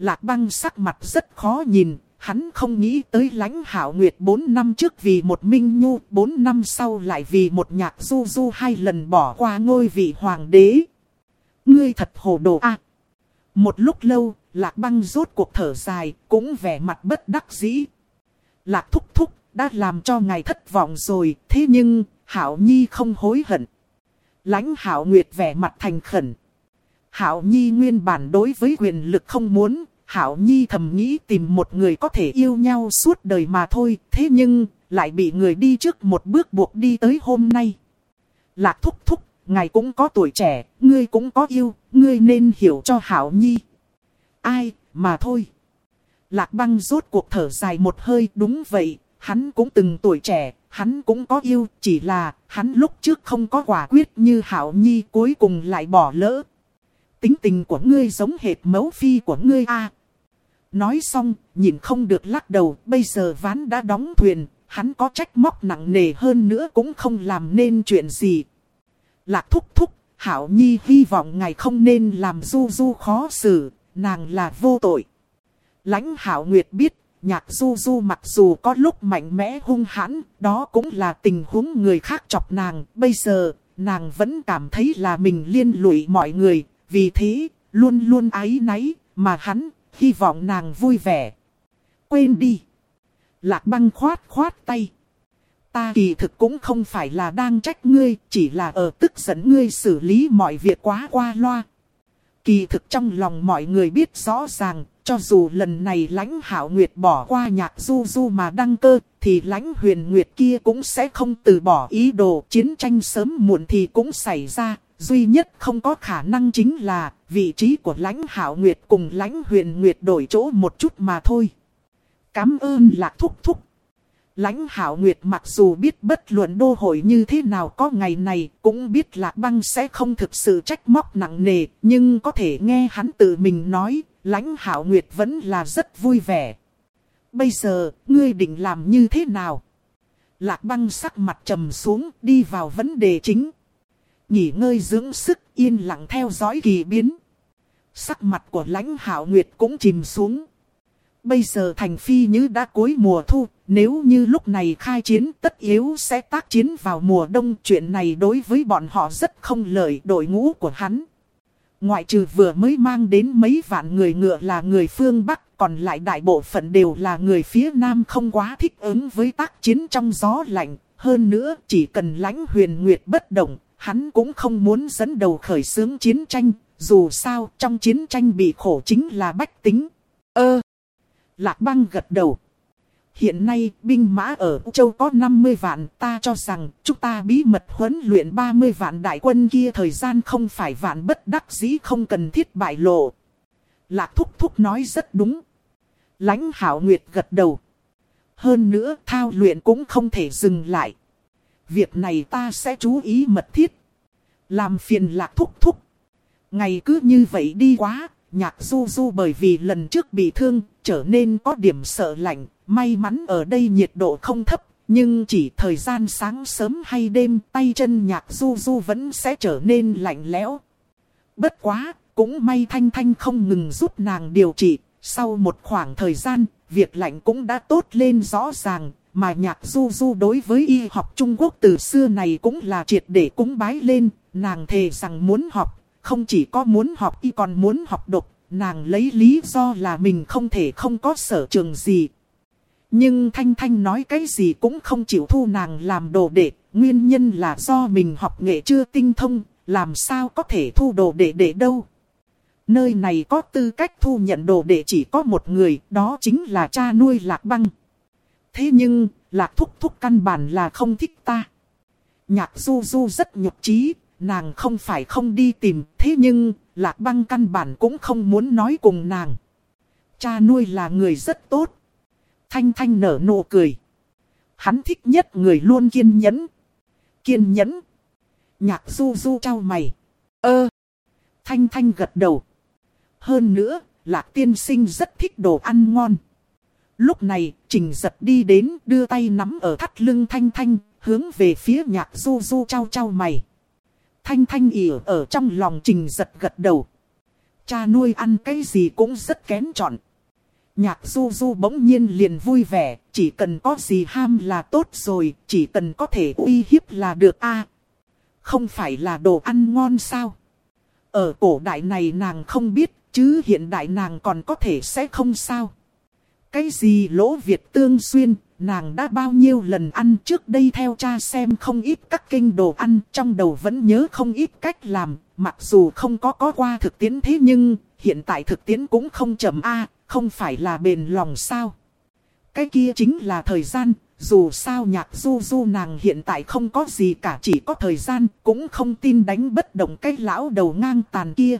Lạc băng sắc mặt rất khó nhìn, hắn không nghĩ tới lãnh hảo nguyệt 4 năm trước vì một minh nhu, 4 năm sau lại vì một nhạc du du hai lần bỏ qua ngôi vị hoàng đế. Ngươi thật hồ đồ a Một lúc lâu, lạc băng rốt cuộc thở dài, cũng vẻ mặt bất đắc dĩ. Lạc thúc thúc, đã làm cho ngài thất vọng rồi, thế nhưng, hảo nhi không hối hận. Lãnh hảo nguyệt vẻ mặt thành khẩn. Hảo nhi nguyên bản đối với quyền lực không muốn, Hảo Nhi thầm nghĩ tìm một người có thể yêu nhau suốt đời mà thôi, thế nhưng, lại bị người đi trước một bước buộc đi tới hôm nay. Lạc thúc thúc, ngài cũng có tuổi trẻ, ngươi cũng có yêu, ngươi nên hiểu cho Hảo Nhi. Ai, mà thôi. Lạc băng rốt cuộc thở dài một hơi, đúng vậy, hắn cũng từng tuổi trẻ, hắn cũng có yêu, chỉ là, hắn lúc trước không có quả quyết như Hảo Nhi cuối cùng lại bỏ lỡ. Tính tình của ngươi giống hệt mẫu phi của ngươi a Nói xong, nhìn không được lắc đầu, bây giờ ván đã đóng thuyền, hắn có trách móc nặng nề hơn nữa cũng không làm nên chuyện gì. Lạc thúc thúc, Hảo Nhi hy vọng ngài không nên làm du du khó xử, nàng là vô tội. Lãnh hạo Nguyệt biết, nhạc du du mặc dù có lúc mạnh mẽ hung hãn, đó cũng là tình huống người khác chọc nàng. Bây giờ, nàng vẫn cảm thấy là mình liên lụy mọi người, vì thế, luôn luôn ái náy, mà hắn hy vọng nàng vui vẻ. Quên đi. Lạc băng khoát khoát tay. Ta kỳ thực cũng không phải là đang trách ngươi, chỉ là ở tức giận ngươi xử lý mọi việc quá qua loa. Kỳ thực trong lòng mọi người biết rõ ràng, cho dù lần này lãnh hảo nguyệt bỏ qua nhạc du du mà đăng cơ, thì lãnh huyền nguyệt kia cũng sẽ không từ bỏ ý đồ chiến tranh sớm muộn thì cũng xảy ra, Duy nhất không có khả năng chính là vị trí của lãnh hảo nguyệt cùng lãnh huyền nguyệt đổi chỗ một chút mà thôi. Cám ơn lạc thúc thúc. Lãnh hảo nguyệt mặc dù biết bất luận đô hội như thế nào có ngày này, cũng biết lạc băng sẽ không thực sự trách móc nặng nề, nhưng có thể nghe hắn tự mình nói, lãnh hảo nguyệt vẫn là rất vui vẻ. Bây giờ, ngươi định làm như thế nào? Lạc băng sắc mặt trầm xuống, đi vào vấn đề chính nghỉ ngơi dưỡng sức yên lặng theo dõi kỳ biến. Sắc mặt của lãnh hảo nguyệt cũng chìm xuống. Bây giờ thành phi như đã cuối mùa thu, nếu như lúc này khai chiến tất yếu sẽ tác chiến vào mùa đông. Chuyện này đối với bọn họ rất không lợi đội ngũ của hắn. Ngoại trừ vừa mới mang đến mấy vạn người ngựa là người phương Bắc, còn lại đại bộ phận đều là người phía Nam không quá thích ứng với tác chiến trong gió lạnh. Hơn nữa, chỉ cần lãnh huyền nguyệt bất động, hắn cũng không muốn dẫn đầu khởi xướng chiến tranh, dù sao trong chiến tranh bị khổ chính là bách tính. Ơ! Lạc băng gật đầu. Hiện nay binh mã ở châu có 50 vạn, ta cho rằng chúng ta bí mật huấn luyện 30 vạn đại quân kia thời gian không phải vạn bất đắc dĩ không cần thiết bại lộ. Lạc thúc thúc nói rất đúng. lãnh hảo nguyệt gật đầu. Hơn nữa thao luyện cũng không thể dừng lại. Việc này ta sẽ chú ý mật thiết. Làm phiền lạc thúc thúc. Ngày cứ như vậy đi quá, nhạc du du bởi vì lần trước bị thương, trở nên có điểm sợ lạnh. May mắn ở đây nhiệt độ không thấp, nhưng chỉ thời gian sáng sớm hay đêm tay chân nhạc du du vẫn sẽ trở nên lạnh lẽo. Bất quá, cũng may Thanh Thanh không ngừng giúp nàng điều trị. Sau một khoảng thời gian, việc lạnh cũng đã tốt lên rõ ràng, mà nhạc du du đối với y học Trung Quốc từ xưa này cũng là triệt để cúng bái lên, nàng thề rằng muốn học, không chỉ có muốn học y còn muốn học độc, nàng lấy lý do là mình không thể không có sở trường gì. Nhưng Thanh Thanh nói cái gì cũng không chịu thu nàng làm đồ đệ, nguyên nhân là do mình học nghệ chưa tinh thông, làm sao có thể thu đồ đệ đệ đâu. Nơi này có tư cách thu nhận đồ đệ chỉ có một người, đó chính là cha nuôi lạc băng. Thế nhưng, lạc thúc thúc căn bản là không thích ta. Nhạc du du rất nhục trí, nàng không phải không đi tìm, thế nhưng, lạc băng căn bản cũng không muốn nói cùng nàng. Cha nuôi là người rất tốt. Thanh Thanh nở nụ cười. Hắn thích nhất người luôn kiên nhẫn. Kiên nhẫn. Nhạc du du trao mày. Ơ. Thanh Thanh gật đầu. Hơn nữa, Lạc tiên sinh rất thích đồ ăn ngon. Lúc này, Trình giật đi đến đưa tay nắm ở thắt lưng Thanh Thanh, hướng về phía nhạc du du trao trao mày. Thanh Thanh ỉa ở trong lòng Trình giật gật đầu. Cha nuôi ăn cái gì cũng rất kén chọn. Nhạc du du bỗng nhiên liền vui vẻ, chỉ cần có gì ham là tốt rồi, chỉ cần có thể uy hiếp là được a Không phải là đồ ăn ngon sao? Ở cổ đại này nàng không biết, chứ hiện đại nàng còn có thể sẽ không sao. Cái gì lỗ Việt tương xuyên, nàng đã bao nhiêu lần ăn trước đây theo cha xem không ít các kinh đồ ăn, trong đầu vẫn nhớ không ít cách làm, mặc dù không có có qua thực tiễn thế nhưng, hiện tại thực tiễn cũng không chậm a không phải là bền lòng sao. Cái kia chính là thời gian, dù sao nhạc du du nàng hiện tại không có gì cả chỉ có thời gian, cũng không tin đánh bất động cái lão đầu ngang tàn kia.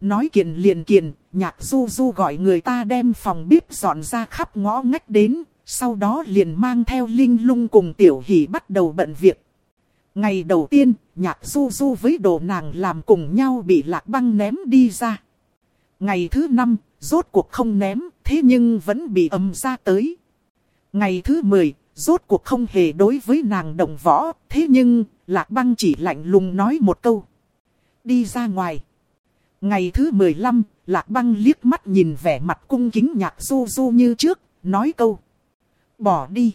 Nói kiện liền kiện, nhạc du du gọi người ta đem phòng bếp dọn ra khắp ngõ ngách đến, sau đó liền mang theo Linh lung cùng tiểu hỷ bắt đầu bận việc. Ngày đầu tiên, nhạc du du với đồ nàng làm cùng nhau bị lạc băng ném đi ra. Ngày thứ năm, rốt cuộc không ném, thế nhưng vẫn bị âm ra tới. Ngày thứ mười, rốt cuộc không hề đối với nàng đồng võ, thế nhưng, lạc băng chỉ lạnh lùng nói một câu. Đi ra ngoài. Ngày thứ mười lăm, lạc băng liếc mắt nhìn vẻ mặt cung kính nhạc du du như trước, nói câu. Bỏ đi.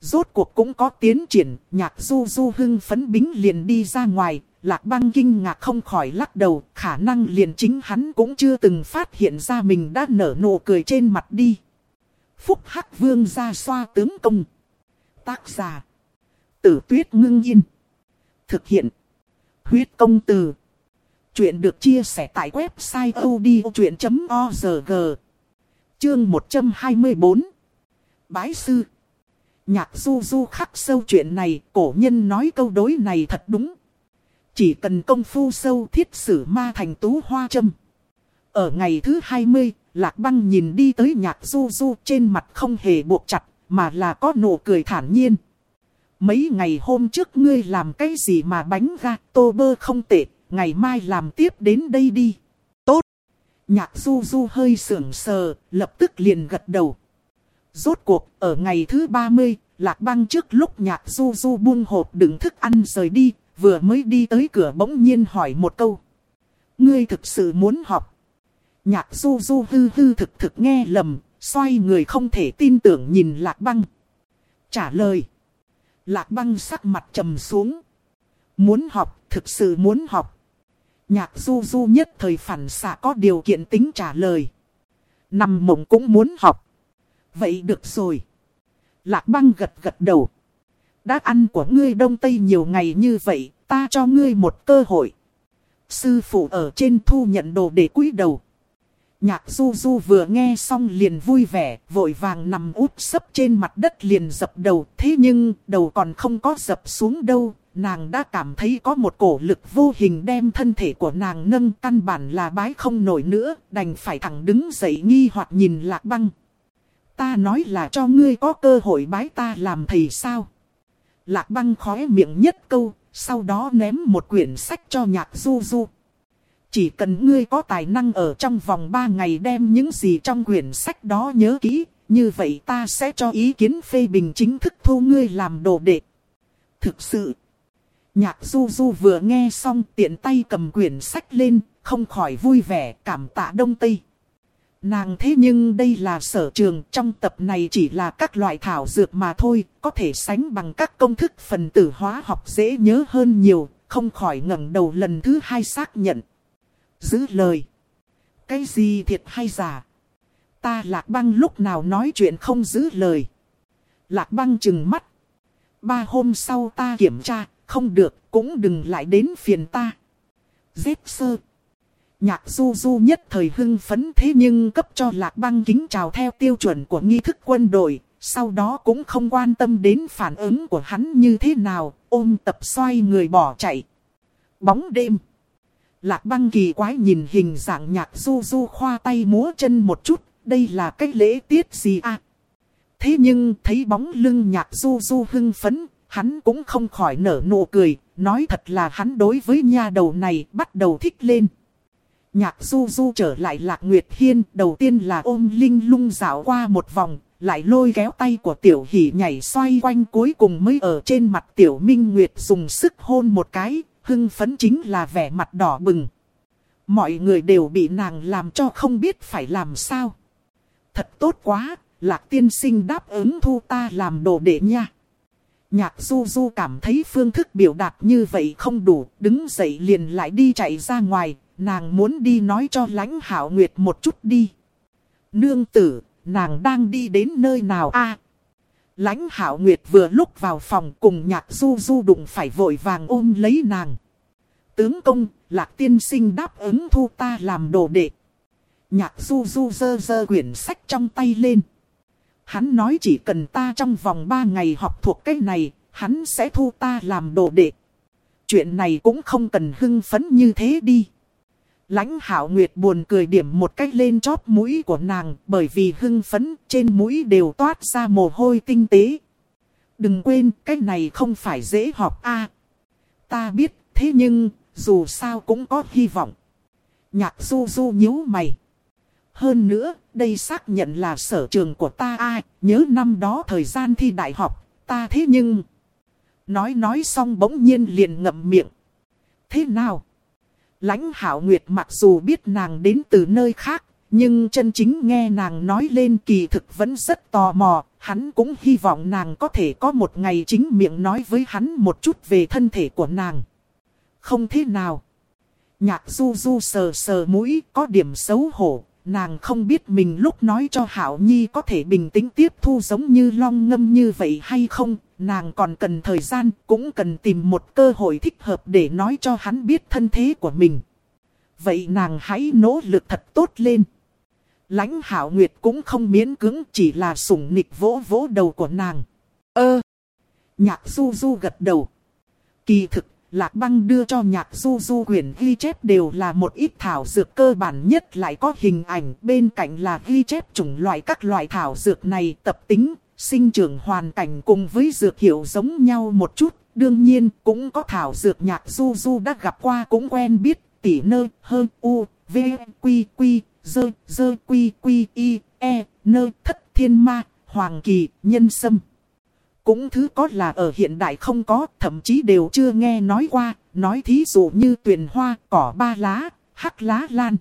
Rốt cuộc cũng có tiến triển, nhạc du du hưng phấn bính liền đi ra ngoài, lạc băng kinh ngạc không khỏi lắc đầu, khả năng liền chính hắn cũng chưa từng phát hiện ra mình đã nở nụ cười trên mặt đi. Phúc Hắc Vương ra xoa tướng công. Tác giả. Tử tuyết ngưng yên. Thực hiện. Huyết công từ. Chuyện được chia sẻ tại website odchuyện.org. Chương 124. Bái sư. Nhạc du du khắc sâu chuyện này, cổ nhân nói câu đối này thật đúng. Chỉ cần công phu sâu thiết sử ma thành tú hoa châm. Ở ngày thứ 20, Lạc Băng nhìn đi tới nhạc du du trên mặt không hề buộc chặt, mà là có nụ cười thản nhiên. Mấy ngày hôm trước ngươi làm cái gì mà bánh ga tô bơ không tệ, ngày mai làm tiếp đến đây đi. Tốt. Nhạc du du hơi sưởng sờ, lập tức liền gật đầu. Rốt cuộc, ở ngày thứ 30, Lạc Băng trước lúc nhạc du du buông hộp đựng thức ăn rời đi, vừa mới đi tới cửa bỗng nhiên hỏi một câu. Ngươi thực sự muốn học. Nhạc du du hư hư thực thực nghe lầm, xoay người không thể tin tưởng nhìn lạc băng. Trả lời. Lạc băng sắc mặt trầm xuống. Muốn học, thực sự muốn học. Nhạc du du nhất thời phản xạ có điều kiện tính trả lời. Nằm mộng cũng muốn học. Vậy được rồi. Lạc băng gật gật đầu. Đã ăn của ngươi đông tây nhiều ngày như vậy, ta cho ngươi một cơ hội. Sư phụ ở trên thu nhận đồ để cúi đầu. Nhạc du du vừa nghe xong liền vui vẻ, vội vàng nằm úp sấp trên mặt đất liền dập đầu. Thế nhưng, đầu còn không có dập xuống đâu, nàng đã cảm thấy có một cổ lực vô hình đem thân thể của nàng nâng căn bản là bái không nổi nữa, đành phải thẳng đứng dậy nghi hoặc nhìn lạc băng. Ta nói là cho ngươi có cơ hội bái ta làm thầy sao? Lạc băng khóe miệng nhất câu, sau đó ném một quyển sách cho nhạc du du. Chỉ cần ngươi có tài năng ở trong vòng 3 ngày đem những gì trong quyển sách đó nhớ kỹ, như vậy ta sẽ cho ý kiến phê bình chính thức thu ngươi làm đồ đệ. Thực sự, nhạc du du vừa nghe xong tiện tay cầm quyển sách lên, không khỏi vui vẻ cảm tạ đông tây. Nàng thế nhưng đây là sở trường trong tập này chỉ là các loại thảo dược mà thôi, có thể sánh bằng các công thức phần tử hóa học dễ nhớ hơn nhiều, không khỏi ngẩng đầu lần thứ hai xác nhận. Giữ lời. Cái gì thiệt hay giả? Ta lạc băng lúc nào nói chuyện không giữ lời. Lạc băng chừng mắt. Ba hôm sau ta kiểm tra, không được, cũng đừng lại đến phiền ta. giết sơ. Nhạc du du nhất thời hưng phấn thế nhưng cấp cho lạc băng kính chào theo tiêu chuẩn của nghi thức quân đội. Sau đó cũng không quan tâm đến phản ứng của hắn như thế nào, ôm tập xoay người bỏ chạy. Bóng đêm. Lạc băng kỳ quái nhìn hình dạng nhạc du du khoa tay múa chân một chút, đây là cái lễ tiết gì à? Thế nhưng thấy bóng lưng nhạc du du hưng phấn, hắn cũng không khỏi nở nụ cười, nói thật là hắn đối với nha đầu này bắt đầu thích lên. Nhạc du du trở lại lạc nguyệt hiên, đầu tiên là ôm linh lung dạo qua một vòng, lại lôi kéo tay của tiểu hỷ nhảy xoay quanh cuối cùng mới ở trên mặt tiểu minh nguyệt dùng sức hôn một cái, hưng phấn chính là vẻ mặt đỏ bừng. Mọi người đều bị nàng làm cho không biết phải làm sao. Thật tốt quá, lạc tiên sinh đáp ứng thu ta làm đồ đệ nha. Nhạc du du cảm thấy phương thức biểu đạt như vậy không đủ, đứng dậy liền lại đi chạy ra ngoài, nàng muốn đi nói cho lãnh hảo nguyệt một chút đi. Nương tử, nàng đang đi đến nơi nào a? lãnh hảo nguyệt vừa lúc vào phòng cùng nhạc du du đụng phải vội vàng ôm lấy nàng. Tướng công, lạc tiên sinh đáp ứng thu ta làm đồ đệ. Nhạc du du dơ dơ quyển sách trong tay lên. Hắn nói chỉ cần ta trong vòng 3 ngày học thuộc cái này, hắn sẽ thu ta làm đồ đệ. Chuyện này cũng không cần hưng phấn như thế đi. Lãnh hảo nguyệt buồn cười điểm một cách lên chóp mũi của nàng bởi vì hưng phấn trên mũi đều toát ra mồ hôi tinh tế. Đừng quên cái này không phải dễ học a Ta biết thế nhưng dù sao cũng có hy vọng. Nhạc du du nhíu mày. Hơn nữa, đây xác nhận là sở trường của ta ai, nhớ năm đó thời gian thi đại học, ta thế nhưng... Nói nói xong bỗng nhiên liền ngậm miệng. Thế nào? Lãnh hảo nguyệt mặc dù biết nàng đến từ nơi khác, nhưng chân chính nghe nàng nói lên kỳ thực vẫn rất tò mò, hắn cũng hy vọng nàng có thể có một ngày chính miệng nói với hắn một chút về thân thể của nàng. Không thế nào. Nhạc du du sờ sờ mũi có điểm xấu hổ, nàng không biết mình lúc nói cho Hảo Nhi có thể bình tĩnh tiếp thu giống như long ngâm như vậy hay không, nàng còn cần thời gian, cũng cần tìm một cơ hội thích hợp để nói cho hắn biết thân thế của mình. Vậy nàng hãy nỗ lực thật tốt lên. Lãnh Hảo Nguyệt cũng không miễn cứng chỉ là sủng nịch vỗ vỗ đầu của nàng. Ơ! Nhạc du du gật đầu. Kỳ thực Lạc băng đưa cho nhạc du du quyển ghi chép đều là một ít thảo dược cơ bản nhất lại có hình ảnh bên cạnh là ghi chép chủng loại các loại thảo dược này tập tính, sinh trưởng hoàn cảnh cùng với dược hiệu giống nhau một chút. Đương nhiên cũng có thảo dược nhạc du du đã gặp qua cũng quen biết tỉ nơ hơn u v quy quy dơ dơ quy quy y e nơ thất thiên ma hoàng kỳ nhân sâm. Cũng thứ có là ở hiện đại không có, thậm chí đều chưa nghe nói qua, nói thí dụ như tuyền hoa, cỏ ba lá, hắc lá lan.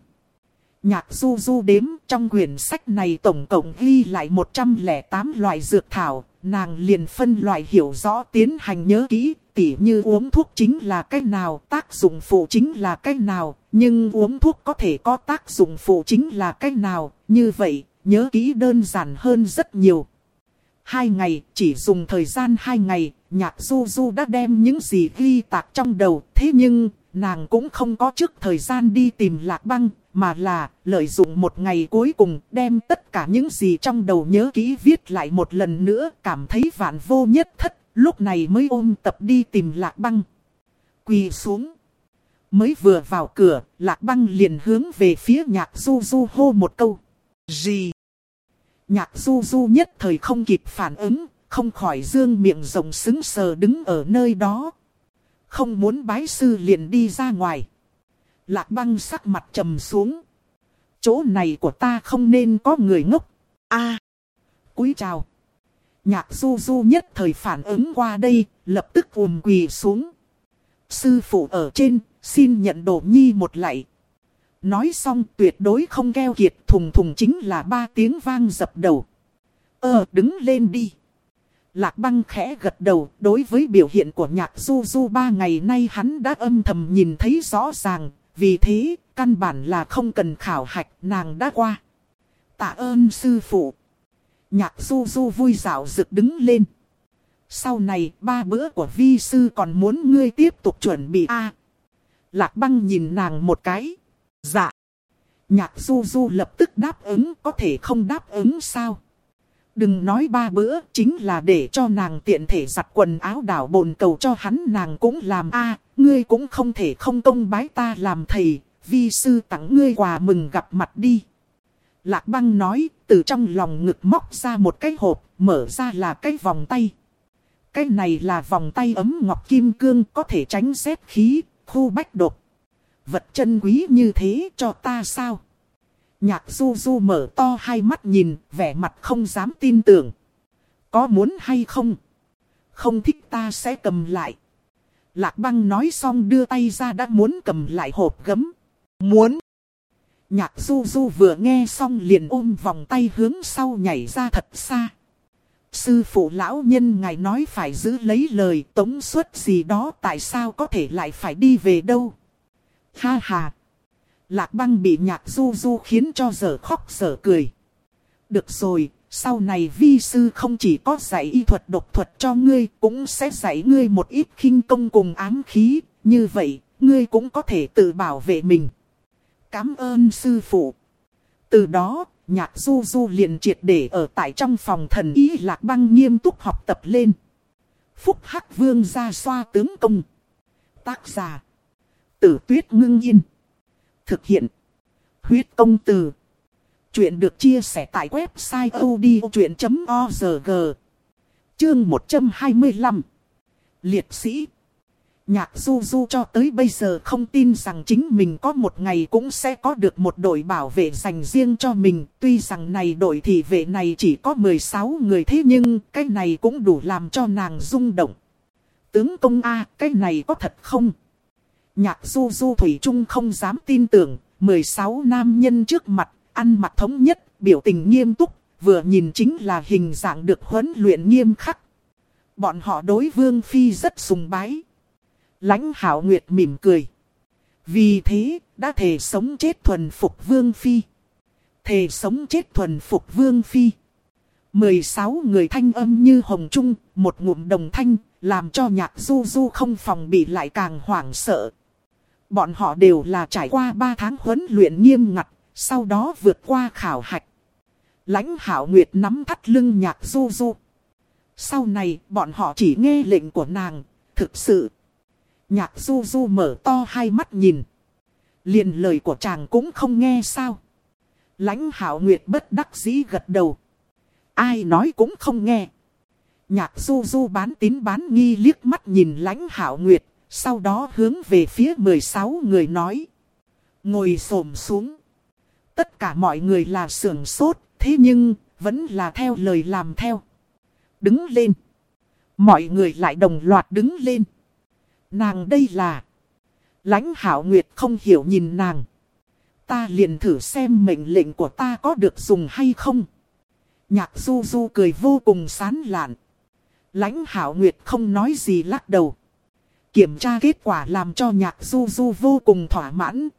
Nhạc du du đếm trong quyển sách này tổng cộng ghi lại 108 loại dược thảo, nàng liền phân loại hiểu rõ tiến hành nhớ kỹ, tỉ như uống thuốc chính là cách nào, tác dụng phụ chính là cách nào, nhưng uống thuốc có thể có tác dụng phụ chính là cách nào, như vậy, nhớ kỹ đơn giản hơn rất nhiều. Hai ngày, chỉ dùng thời gian hai ngày, nhạc du du đã đem những gì ghi tạc trong đầu. Thế nhưng, nàng cũng không có trước thời gian đi tìm lạc băng, mà là lợi dụng một ngày cuối cùng đem tất cả những gì trong đầu nhớ kỹ viết lại một lần nữa, cảm thấy vạn vô nhất thất, lúc này mới ôm tập đi tìm lạc băng. Quỳ xuống. Mới vừa vào cửa, lạc băng liền hướng về phía nhạc du du hô một câu. Gì? Nhạc du du nhất thời không kịp phản ứng, không khỏi dương miệng rồng xứng sờ đứng ở nơi đó. Không muốn bái sư liền đi ra ngoài. Lạc băng sắc mặt trầm xuống. Chỗ này của ta không nên có người ngốc. a à, cúi chào. Nhạc du du nhất thời phản ứng qua đây, lập tức ùm quỳ xuống. Sư phụ ở trên, xin nhận đồ nhi một lạy. Nói xong tuyệt đối không keo kiệt, thùng thùng chính là ba tiếng vang dập đầu. Ờ đứng lên đi. Lạc băng khẽ gật đầu, đối với biểu hiện của nhạc du du ba ngày nay hắn đã âm thầm nhìn thấy rõ ràng. Vì thế, căn bản là không cần khảo hạch, nàng đã qua. Tạ ơn sư phụ. Nhạc du du vui dạo rực đứng lên. Sau này, ba bữa của vi sư còn muốn ngươi tiếp tục chuẩn bị a Lạc băng nhìn nàng một cái. Dạ. Nhạc du du lập tức đáp ứng có thể không đáp ứng sao. Đừng nói ba bữa chính là để cho nàng tiện thể giặt quần áo đảo bồn cầu cho hắn nàng cũng làm a ngươi cũng không thể không công bái ta làm thầy, vi sư tặng ngươi quà mừng gặp mặt đi. Lạc băng nói, từ trong lòng ngực móc ra một cái hộp, mở ra là cái vòng tay. Cái này là vòng tay ấm ngọc kim cương có thể tránh xét khí, khu bách đột. Vật chân quý như thế cho ta sao? Nhạc du du mở to hai mắt nhìn, vẻ mặt không dám tin tưởng. Có muốn hay không? Không thích ta sẽ cầm lại. Lạc băng nói xong đưa tay ra đã muốn cầm lại hộp gấm. Muốn. Nhạc du du vừa nghe xong liền ôm vòng tay hướng sau nhảy ra thật xa. Sư phụ lão nhân ngài nói phải giữ lấy lời tống suất gì đó tại sao có thể lại phải đi về đâu. Ha ha. Lạc băng bị nhạc du du khiến cho giờ khóc giờ cười. Được rồi, sau này vi sư không chỉ có dạy y thuật độc thuật cho ngươi, cũng sẽ dạy ngươi một ít khinh công cùng ám khí. Như vậy, ngươi cũng có thể tự bảo vệ mình. Cảm ơn sư phụ. Từ đó, nhạc du du liền triệt để ở tại trong phòng thần ý lạc băng nghiêm túc học tập lên. Phúc Hắc Vương ra xoa tướng công. Tác giả. Tử tuyết ngưng yên. Thực hiện. Huyết công từ. Chuyện được chia sẻ tại website odchuyện.org. Chương 125. Liệt sĩ. Nhạc du du cho tới bây giờ không tin rằng chính mình có một ngày cũng sẽ có được một đội bảo vệ dành riêng cho mình. Tuy rằng này đội thị vệ này chỉ có 16 người thế nhưng cái này cũng đủ làm cho nàng rung động. Tướng công A, cái này có thật không? Nhạc du du Thủy Trung không dám tin tưởng, 16 nam nhân trước mặt, ăn mặc thống nhất, biểu tình nghiêm túc, vừa nhìn chính là hình dạng được huấn luyện nghiêm khắc. Bọn họ đối Vương Phi rất sùng bái. lãnh hảo nguyệt mỉm cười. Vì thế, đã thể sống chết thuần phục Vương Phi. Thề sống chết thuần phục Vương Phi. 16 người thanh âm như hồng trung, một ngụm đồng thanh, làm cho nhạc du du không phòng bị lại càng hoảng sợ. Bọn họ đều là trải qua 3 tháng huấn luyện nghiêm ngặt, sau đó vượt qua khảo hạch. lãnh hảo nguyệt nắm thắt lưng nhạc du du. Sau này bọn họ chỉ nghe lệnh của nàng, thực sự. Nhạc du du mở to hai mắt nhìn. liền lời của chàng cũng không nghe sao. lãnh hảo nguyệt bất đắc dĩ gật đầu. Ai nói cũng không nghe. Nhạc du du bán tín bán nghi liếc mắt nhìn lãnh hảo nguyệt. Sau đó hướng về phía 16 người nói. Ngồi xổm xuống. Tất cả mọi người là sưởng sốt, thế nhưng, vẫn là theo lời làm theo. Đứng lên. Mọi người lại đồng loạt đứng lên. Nàng đây là... lãnh hảo nguyệt không hiểu nhìn nàng. Ta liền thử xem mệnh lệnh của ta có được dùng hay không. Nhạc du du cười vô cùng sán lạn. lãnh hảo nguyệt không nói gì lắc đầu. Kiểm tra kết quả làm cho nhạc du du vô cùng thỏa mãn.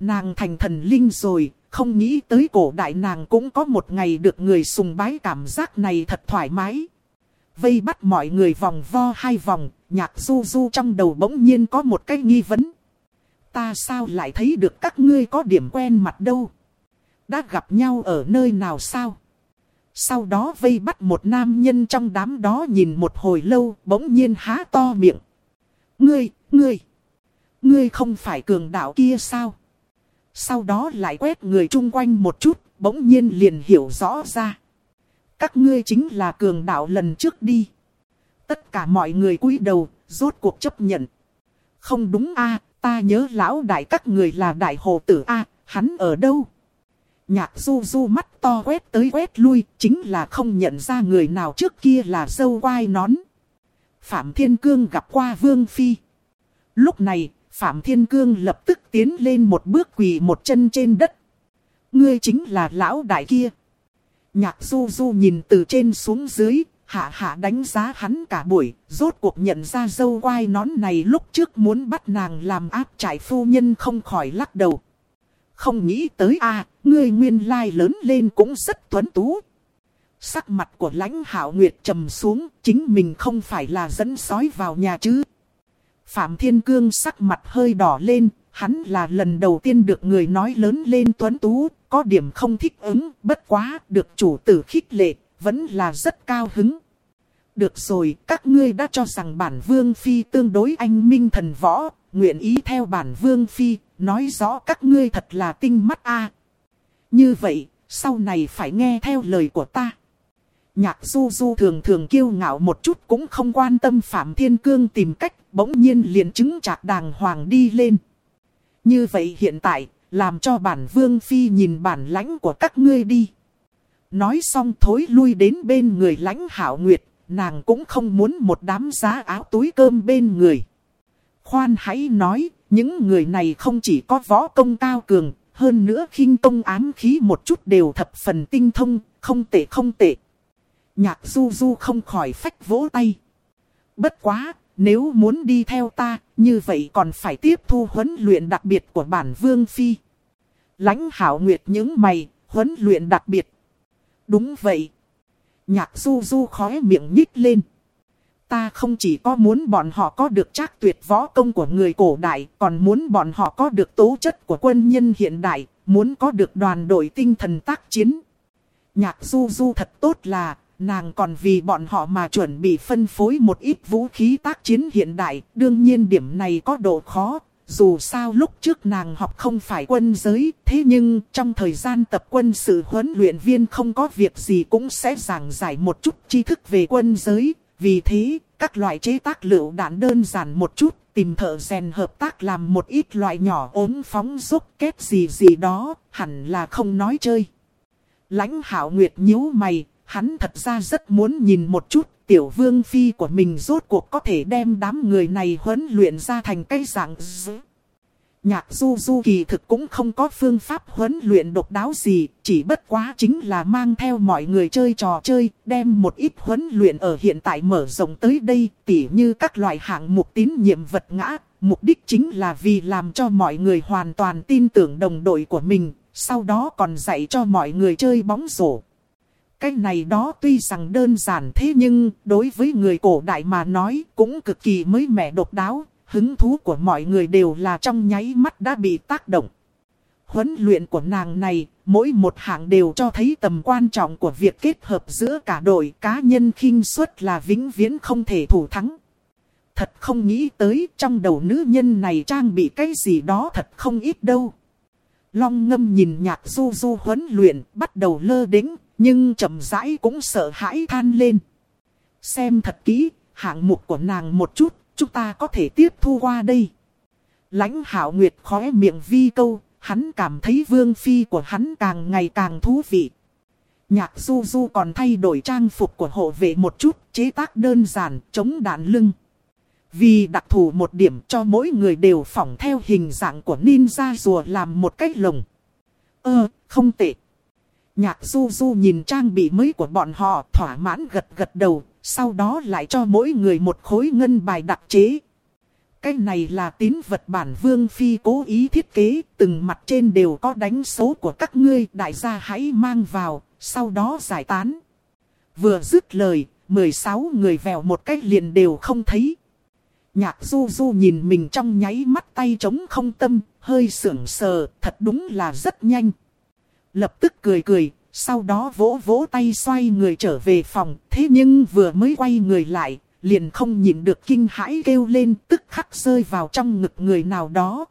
Nàng thành thần linh rồi, không nghĩ tới cổ đại nàng cũng có một ngày được người sùng bái cảm giác này thật thoải mái. Vây bắt mọi người vòng vo hai vòng, nhạc du du trong đầu bỗng nhiên có một cái nghi vấn. Ta sao lại thấy được các ngươi có điểm quen mặt đâu? Đã gặp nhau ở nơi nào sao? Sau đó vây bắt một nam nhân trong đám đó nhìn một hồi lâu, bỗng nhiên há to miệng. Ngươi, ngươi, ngươi không phải cường đạo kia sao? Sau đó lại quét người chung quanh một chút, bỗng nhiên liền hiểu rõ ra. Các ngươi chính là cường đạo lần trước đi. Tất cả mọi người cúi đầu, rốt cuộc chấp nhận. Không đúng a ta nhớ lão đại các người là đại hồ tử a hắn ở đâu? Nhạc du du mắt to quét tới quét lui, chính là không nhận ra người nào trước kia là dâu quai nón. Phạm Thiên Cương gặp qua Vương Phi. Lúc này, Phạm Thiên Cương lập tức tiến lên một bước quỳ một chân trên đất. Ngươi chính là lão đại kia. Nhạc du du nhìn từ trên xuống dưới, hạ hạ đánh giá hắn cả buổi, rốt cuộc nhận ra dâu quai nón này lúc trước muốn bắt nàng làm áp trải phu nhân không khỏi lắc đầu. Không nghĩ tới a ngươi nguyên lai lớn lên cũng rất tuấn tú. Sắc mặt của lãnh hạo nguyệt trầm xuống, chính mình không phải là dẫn sói vào nhà chứ. Phạm Thiên Cương sắc mặt hơi đỏ lên, hắn là lần đầu tiên được người nói lớn lên tuấn tú, có điểm không thích ứng, bất quá, được chủ tử khích lệ, vẫn là rất cao hứng. Được rồi, các ngươi đã cho rằng bản vương phi tương đối anh minh thần võ, nguyện ý theo bản vương phi, nói rõ các ngươi thật là tinh mắt a. Như vậy, sau này phải nghe theo lời của ta. Nhạc du du thường thường kiêu ngạo một chút cũng không quan tâm Phạm Thiên Cương tìm cách, bỗng nhiên liền chứng chạc đàng hoàng đi lên. Như vậy hiện tại, làm cho bản vương phi nhìn bản lãnh của các ngươi đi. Nói xong thối lui đến bên người lãnh hảo nguyệt, nàng cũng không muốn một đám giá áo túi cơm bên người. Khoan hãy nói, những người này không chỉ có võ công cao cường, hơn nữa khinh công ám khí một chút đều thập phần tinh thông, không tệ không tệ. Nhạc du du không khỏi phách vỗ tay. Bất quá, nếu muốn đi theo ta, như vậy còn phải tiếp thu huấn luyện đặc biệt của bản vương phi. Lãnh hảo nguyệt những mày, huấn luyện đặc biệt. Đúng vậy. Nhạc du du khóe miệng nhích lên. Ta không chỉ có muốn bọn họ có được trác tuyệt võ công của người cổ đại, còn muốn bọn họ có được tố chất của quân nhân hiện đại, muốn có được đoàn đội tinh thần tác chiến. Nhạc du du thật tốt là, nàng còn vì bọn họ mà chuẩn bị phân phối một ít vũ khí tác chiến hiện đại, đương nhiên điểm này có độ khó, dù sao lúc trước nàng học không phải quân giới, thế nhưng trong thời gian tập quân sự huấn luyện viên không có việc gì cũng sẽ giảng giải một chút tri thức về quân giới. Vì thế, các loại chế tác lựu đạn đơn giản một chút, tìm thợ rèn hợp tác làm một ít loại nhỏ ốm phóng giúp kết gì gì đó, hẳn là không nói chơi. Lãnh hảo nguyệt nhíu mày, hắn thật ra rất muốn nhìn một chút tiểu vương phi của mình rốt cuộc có thể đem đám người này huấn luyện ra thành cái dạng dữ. Nhạc du du kỳ thực cũng không có phương pháp huấn luyện độc đáo gì, chỉ bất quá chính là mang theo mọi người chơi trò chơi, đem một ít huấn luyện ở hiện tại mở rộng tới đây, tỉ như các loại hạng mục tín nhiệm vật ngã, mục đích chính là vì làm cho mọi người hoàn toàn tin tưởng đồng đội của mình, sau đó còn dạy cho mọi người chơi bóng rổ. Cái này đó tuy rằng đơn giản thế nhưng đối với người cổ đại mà nói cũng cực kỳ mới mẻ độc đáo, hứng thú của mọi người đều là trong nháy mắt đã bị tác động. Huấn luyện của nàng này, mỗi một hạng đều cho thấy tầm quan trọng của việc kết hợp giữa cả đội cá nhân khinh suất là vĩnh viễn không thể thủ thắng. Thật không nghĩ tới trong đầu nữ nhân này trang bị cái gì đó thật không ít đâu. Long ngâm nhìn nhạc du du huấn luyện bắt đầu lơ đính nhưng chậm rãi cũng sợ hãi than lên. Xem thật kỹ, hạng mục của nàng một chút, chúng ta có thể tiếp thu qua đây. Lãnh hảo nguyệt khóe miệng vi câu, hắn cảm thấy vương phi của hắn càng ngày càng thú vị. Nhạc du du còn thay đổi trang phục của hộ vệ một chút, chế tác đơn giản, chống đạn lưng. Vì đặc thù một điểm cho mỗi người đều phỏng theo hình dạng của ninja rùa làm một cách lồng. Ơ, không tệ. Nhạc du du nhìn trang bị mới của bọn họ thỏa mãn gật gật đầu, sau đó lại cho mỗi người một khối ngân bài đặc chế. Cái này là tín vật bản vương phi cố ý thiết kế, từng mặt trên đều có đánh số của các ngươi, đại gia hãy mang vào, sau đó giải tán. Vừa dứt lời, 16 người vèo một cách liền đều không thấy. Nhạc du du nhìn mình trong nháy mắt tay trống không tâm, hơi sưởng sờ, thật đúng là rất nhanh lập tức cười cười, sau đó vỗ vỗ tay xoay người trở về phòng, thế nhưng vừa mới quay người lại, liền không nhịn được kinh hãi kêu lên tức khắc rơi vào trong ngực người nào đó.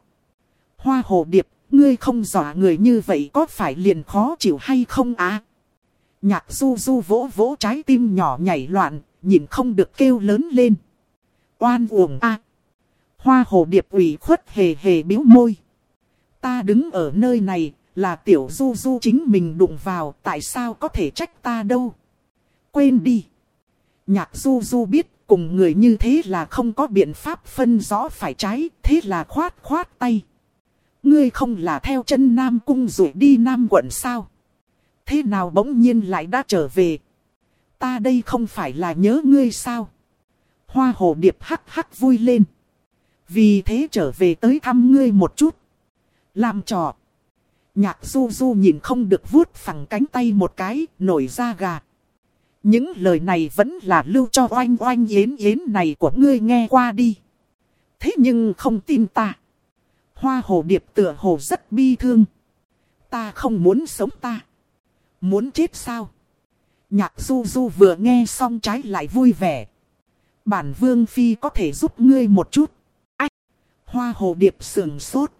Hoa hồ điệp, ngươi không dọa người như vậy có phải liền khó chịu hay không á? Nhạc du du vỗ vỗ trái tim nhỏ nhảy loạn, nhìn không được kêu lớn lên. Oan uổng a Hoa hồ điệp ủy khuất hề hề biếu môi. Ta đứng ở nơi này, là tiểu du du chính mình đụng vào, tại sao có thể trách ta đâu. Quên đi. Nhạc du du biết cùng người như thế là không có biện pháp phân rõ phải trái, thế là khoát khoát tay. Ngươi không là theo chân Nam Cung rủ đi Nam quận sao? Thế nào bỗng nhiên lại đã trở về? Ta đây không phải là nhớ ngươi sao? Hoa hồ điệp hắc hắc vui lên. Vì thế trở về tới thăm ngươi một chút. Làm trò. Nhạc du du nhìn không được vuốt phẳng cánh tay một cái, nổi da gà. Những lời này vẫn là lưu cho oanh oanh yến yến này của ngươi nghe qua đi. Thế nhưng không tin ta. Hoa hồ điệp tựa hồ rất bi thương. Ta không muốn sống ta. Muốn chết sao? Nhạc du du vừa nghe xong trái lại vui vẻ. Bản vương phi có thể giúp ngươi một chút. Ách! Hoa hồ điệp sườn sốt.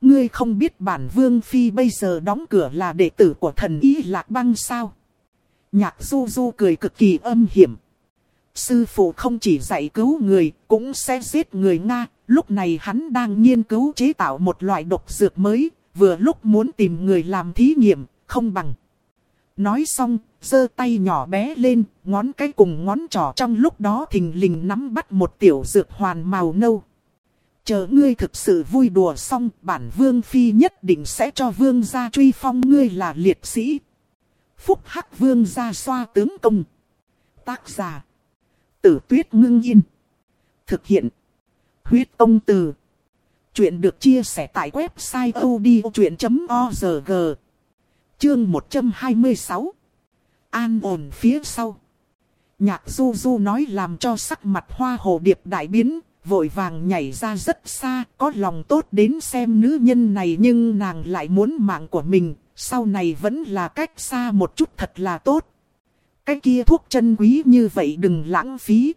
Ngươi không biết bản vương phi bây giờ đóng cửa là đệ tử của thần ý lạc băng sao? Nhạc du du cười cực kỳ âm hiểm. Sư phụ không chỉ dạy cứu người, cũng sẽ giết người Nga. Lúc này hắn đang nghiên cứu chế tạo một loại độc dược mới, vừa lúc muốn tìm người làm thí nghiệm, không bằng. Nói xong, giơ tay nhỏ bé lên, ngón cái cùng ngón trỏ trong lúc đó thình lình nắm bắt một tiểu dược hoàn màu nâu. Chờ ngươi thực sự vui đùa xong, bản vương phi nhất định sẽ cho vương gia truy phong ngươi là liệt sĩ. Phúc Hắc vương gia xoa tướng công. Tác giả. Tử tuyết ngưng yên. Thực hiện. Huyết công từ. Chuyện được chia sẻ tại website odchuyện.org. Chương 126. An ổn phía sau. Nhạc du du nói làm cho sắc mặt hoa hồ điệp đại biến, vội vàng nhảy ra rất xa, có lòng tốt đến xem nữ nhân này nhưng nàng lại muốn mạng của mình, sau này vẫn là cách xa một chút thật là tốt. Cái kia thuốc chân quý như vậy đừng lãng phí.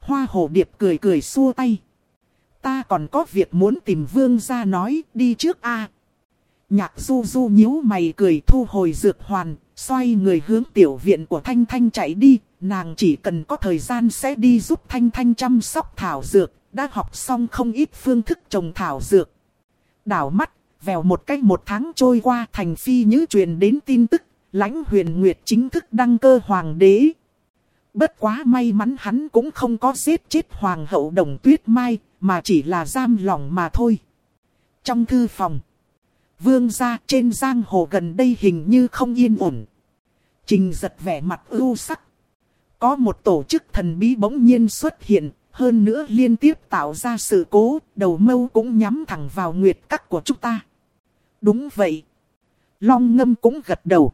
Hoa hồ điệp cười cười xua tay. Ta còn có việc muốn tìm vương ra nói, đi trước a Nhạc du du nhíu mày cười thu hồi dược hoàn, xoay người hướng tiểu viện của Thanh Thanh chạy đi, nàng chỉ cần có thời gian sẽ đi giúp Thanh Thanh chăm sóc thảo dược, đã học xong không ít phương thức trồng thảo dược. Đảo mắt, vèo một cách một tháng trôi qua thành phi nhứ truyền đến tin tức, lãnh huyền nguyệt chính thức đăng cơ hoàng đế. Bất quá may mắn hắn cũng không có giết chết hoàng hậu đồng tuyết mai, mà chỉ là giam lỏng mà thôi. Trong thư phòng, vương gia trên giang hồ gần đây hình như không yên ổn. Trình giật vẻ mặt ưu sắc. Có một tổ chức thần bí bỗng nhiên xuất hiện, hơn nữa liên tiếp tạo ra sự cố, đầu mâu cũng nhắm thẳng vào nguyệt các của chúng ta. Đúng vậy. Long ngâm cũng gật đầu.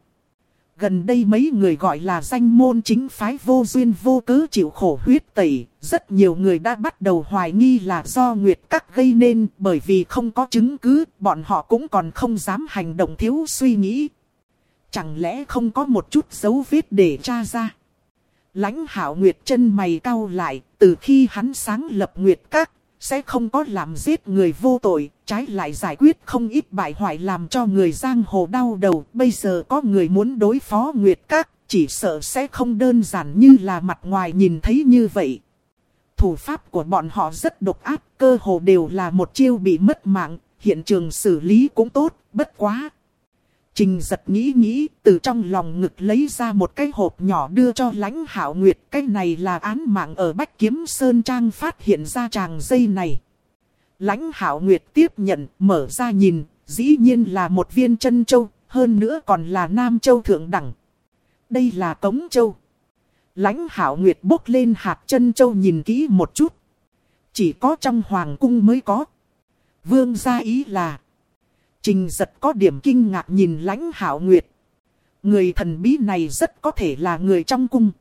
Gần đây mấy người gọi là danh môn chính phái vô duyên vô cớ chịu khổ huyết tẩy. Rất nhiều người đã bắt đầu hoài nghi là do Nguyệt Các gây nên bởi vì không có chứng cứ, bọn họ cũng còn không dám hành động thiếu suy nghĩ. Chẳng lẽ không có một chút dấu vết để tra ra? Lãnh hảo Nguyệt chân mày cau lại, từ khi hắn sáng lập Nguyệt Các, sẽ không có làm giết người vô tội, trái lại giải quyết không ít bại hoại làm cho người giang hồ đau đầu. Bây giờ có người muốn đối phó Nguyệt Các, chỉ sợ sẽ không đơn giản như là mặt ngoài nhìn thấy như vậy. Thủ pháp của bọn họ rất độc ác, cơ hồ đều là một chiêu bị mất mạng, hiện trường xử lý cũng tốt, bất quá. Trình giật nghĩ nghĩ, từ trong lòng ngực lấy ra một cái hộp nhỏ đưa cho lãnh hảo nguyệt. Cái này là án mạng ở Bách Kiếm Sơn Trang phát hiện ra tràng dây này. Lãnh hảo nguyệt tiếp nhận, mở ra nhìn, dĩ nhiên là một viên chân châu, hơn nữa còn là nam châu thượng đẳng. Đây là cống châu. Lãnh hảo nguyệt bốc lên hạt chân châu nhìn kỹ một chút. Chỉ có trong hoàng cung mới có. Vương gia ý là Trình giật có điểm kinh ngạc nhìn lãnh hảo nguyệt. Người thần bí này rất có thể là người trong cung.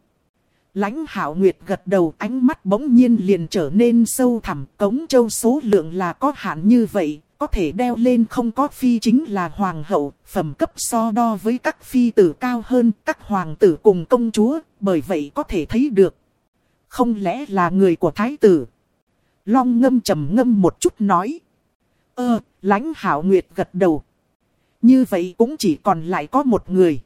Lãnh hảo nguyệt gật đầu, ánh mắt bỗng nhiên liền trở nên sâu thẳm. Cống châu số lượng là có hạn như vậy. Có thể đeo lên không có phi chính là hoàng hậu. Phẩm cấp so đo với các phi tử cao hơn, các hoàng tử cùng công chúa. Bởi vậy có thể thấy được. Không lẽ là người của thái tử? Long ngâm trầm ngâm một chút nói. Ơ, lãnh hảo nguyệt gật đầu. Như vậy cũng chỉ còn lại có một người.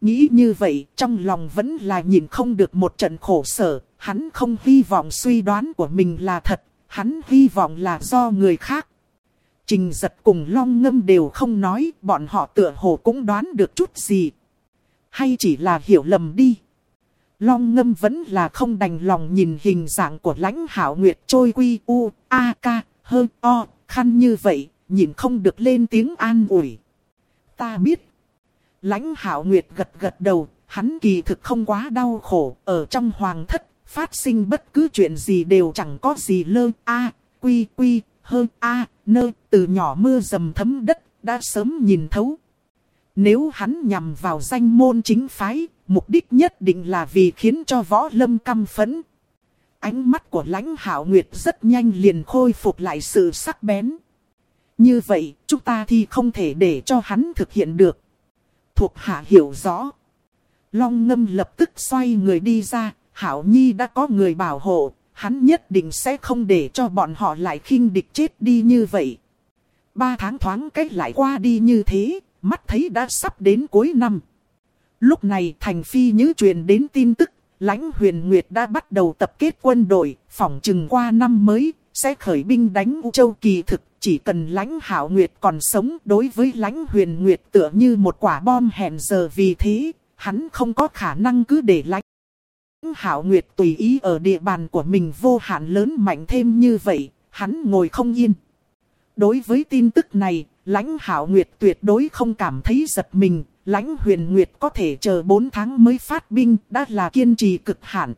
Nghĩ như vậy, trong lòng vẫn là nhìn không được một trận khổ sở. Hắn không hy vọng suy đoán của mình là thật. Hắn hy vọng là do người khác. Trình giật cùng long ngâm đều không nói, bọn họ tựa hồ cũng đoán được chút gì. Hay chỉ là hiểu lầm đi. Long ngâm vẫn là không đành lòng nhìn hình dạng của lãnh hảo nguyệt trôi quy u, a, k, hơn o, khăn như vậy, nhìn không được lên tiếng an ủi. Ta biết. Lãnh hảo nguyệt gật gật đầu, hắn kỳ thực không quá đau khổ, ở trong hoàng thất, phát sinh bất cứ chuyện gì đều chẳng có gì lơ, a, quy quy, hơn a, nơ, từ nhỏ mưa dầm thấm đất, đã sớm nhìn thấu. Nếu hắn nhằm vào danh môn chính phái, mục đích nhất định là vì khiến cho võ lâm căm phẫn, Ánh mắt của lãnh hảo nguyệt rất nhanh liền khôi phục lại sự sắc bén. Như vậy, chúng ta thì không thể để cho hắn thực hiện được. Thuộc hạ hiểu rõ. Long ngâm lập tức xoay người đi ra, Hảo Nhi đã có người bảo hộ, hắn nhất định sẽ không để cho bọn họ lại khinh địch chết đi như vậy. Ba tháng thoáng cách lại qua đi như thế, mắt thấy đã sắp đến cuối năm. Lúc này thành phi như truyền đến tin tức, lãnh huyền Nguyệt đã bắt đầu tập kết quân đội, phỏng chừng qua năm mới, sẽ khởi binh đánh U Châu kỳ thực. Chỉ cần lãnh hảo Nguyệt còn sống đối với lãnh huyền Nguyệt tựa như một quả bom hẹn giờ vì thế, hắn không có khả năng cứ để lãnh. Hảo Nguyệt tùy ý ở địa bàn của mình vô hạn lớn mạnh thêm như vậy, hắn ngồi không yên. Đối với tin tức này, lãnh Hảo Nguyệt tuyệt đối không cảm thấy giật mình, lãnh huyền Nguyệt có thể chờ 4 tháng mới phát binh, đã là kiên trì cực hạn.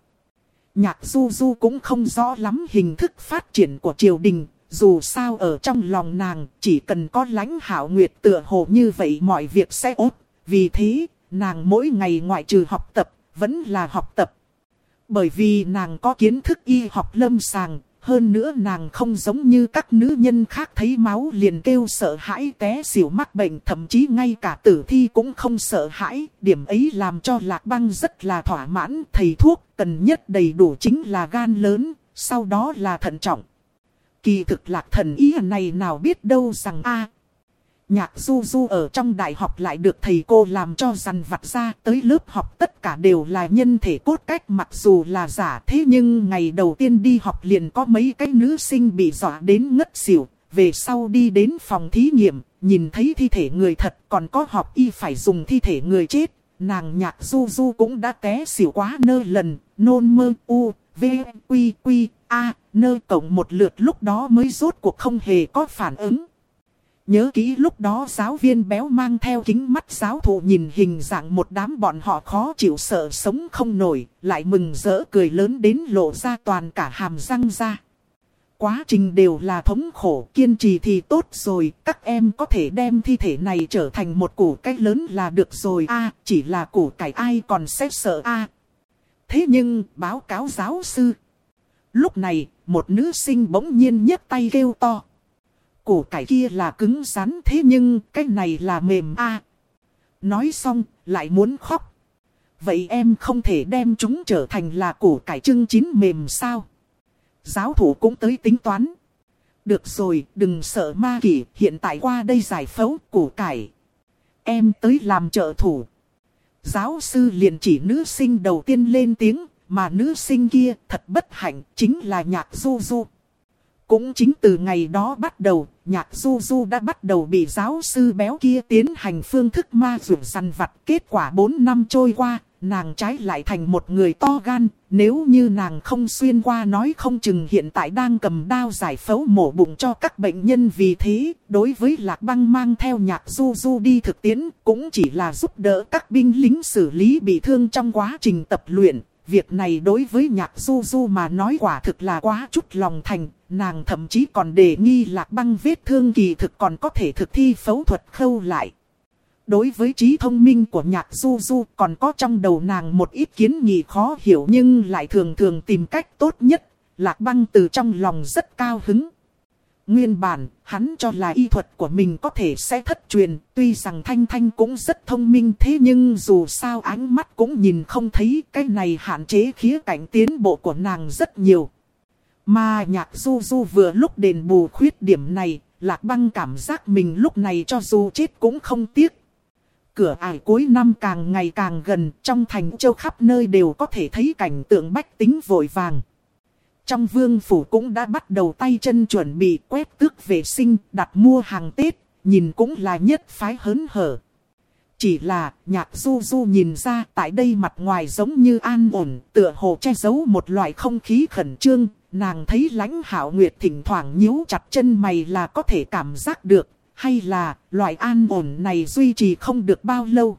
Nhạc du du cũng không rõ lắm hình thức phát triển của triều đình, dù sao ở trong lòng nàng, chỉ cần có lãnh Hảo Nguyệt tựa hồ như vậy mọi việc sẽ ốt. Vì thế, nàng mỗi ngày ngoại trừ học tập, vẫn là học tập. Bởi vì nàng có kiến thức y học lâm sàng, hơn nữa nàng không giống như các nữ nhân khác thấy máu liền kêu sợ hãi té xỉu mắc bệnh thậm chí ngay cả tử thi cũng không sợ hãi. Điểm ấy làm cho lạc băng rất là thỏa mãn. Thầy thuốc cần nhất đầy đủ chính là gan lớn, sau đó là thận trọng. Kỳ thực lạc thần ý này nào biết đâu rằng a Nhạc du du ở trong đại học lại được thầy cô làm cho dằn vặt ra tới lớp học tất cả đều là nhân thể cốt cách mặc dù là giả thế nhưng ngày đầu tiên đi học liền có mấy cái nữ sinh bị dọa đến ngất xỉu. Về sau đi đến phòng thí nghiệm, nhìn thấy thi thể người thật còn có học y phải dùng thi thể người chết. Nàng nhạc du du cũng đã té xỉu quá nơ lần, nôn mơ u, v, quy quy, a, nơ cộng một lượt lúc đó mới rốt cuộc không hề có phản ứng. Nhớ kỹ lúc đó giáo viên béo mang theo kính mắt giáo thụ nhìn hình dạng một đám bọn họ khó chịu sợ sống không nổi, lại mừng rỡ cười lớn đến lộ ra toàn cả hàm răng ra. Quá trình đều là thống khổ, kiên trì thì tốt rồi, các em có thể đem thi thể này trở thành một củ cách lớn là được rồi a chỉ là củ cải ai còn sẽ sợ a Thế nhưng, báo cáo giáo sư. Lúc này, một nữ sinh bỗng nhiên nhấc tay kêu to củ cải kia là cứng rắn thế nhưng cái này là mềm a. nói xong, lại muốn khóc. Vậy em không thể đem chúng trở thành là củ cải trưng chín mềm sao? Giáo thủ cũng tới tính toán. Được rồi, đừng sợ ma kỷ, hiện tại qua đây giải phẫu củ cải. Em tới làm trợ thủ. Giáo sư liền chỉ nữ sinh đầu tiên lên tiếng, mà nữ sinh kia thật bất hạnh, chính là nhạc du du. Cũng chính từ ngày đó bắt đầu, nhạc du du đã bắt đầu bị giáo sư béo kia tiến hành phương thức ma rượu săn vặt. Kết quả 4 năm trôi qua, nàng trái lại thành một người to gan. Nếu như nàng không xuyên qua nói không chừng hiện tại đang cầm đao giải phẫu mổ bụng cho các bệnh nhân vì thế. Đối với lạc băng mang theo nhạc du du đi thực tiễn cũng chỉ là giúp đỡ các binh lính xử lý bị thương trong quá trình tập luyện. Việc này đối với nhạc du du mà nói quả thực là quá chút lòng thành, nàng thậm chí còn đề nghi lạc băng vết thương kỳ thực còn có thể thực thi phẫu thuật khâu lại. Đối với trí thông minh của nhạc du du còn có trong đầu nàng một ít kiến nghị khó hiểu nhưng lại thường thường tìm cách tốt nhất, lạc băng từ trong lòng rất cao hứng. Nguyên bản, hắn cho là y thuật của mình có thể sẽ thất truyền, tuy rằng Thanh Thanh cũng rất thông minh thế nhưng dù sao ánh mắt cũng nhìn không thấy cái này hạn chế khía cạnh tiến bộ của nàng rất nhiều. Mà nhạc du du vừa lúc đền bù khuyết điểm này, lạc băng cảm giác mình lúc này cho dù chết cũng không tiếc. Cửa ải cuối năm càng ngày càng gần, trong thành châu khắp nơi đều có thể thấy cảnh tượng bách tính vội vàng. Trong vương phủ cũng đã bắt đầu tay chân chuẩn bị quét tước vệ sinh, đặt mua hàng Tết, nhìn cũng là nhất phái hớn hở. Chỉ là nhạc du du nhìn ra tại đây mặt ngoài giống như an ổn, tựa hồ che giấu một loại không khí khẩn trương. Nàng thấy lãnh hảo nguyệt thỉnh thoảng nhíu chặt chân mày là có thể cảm giác được, hay là loại an ổn này duy trì không được bao lâu.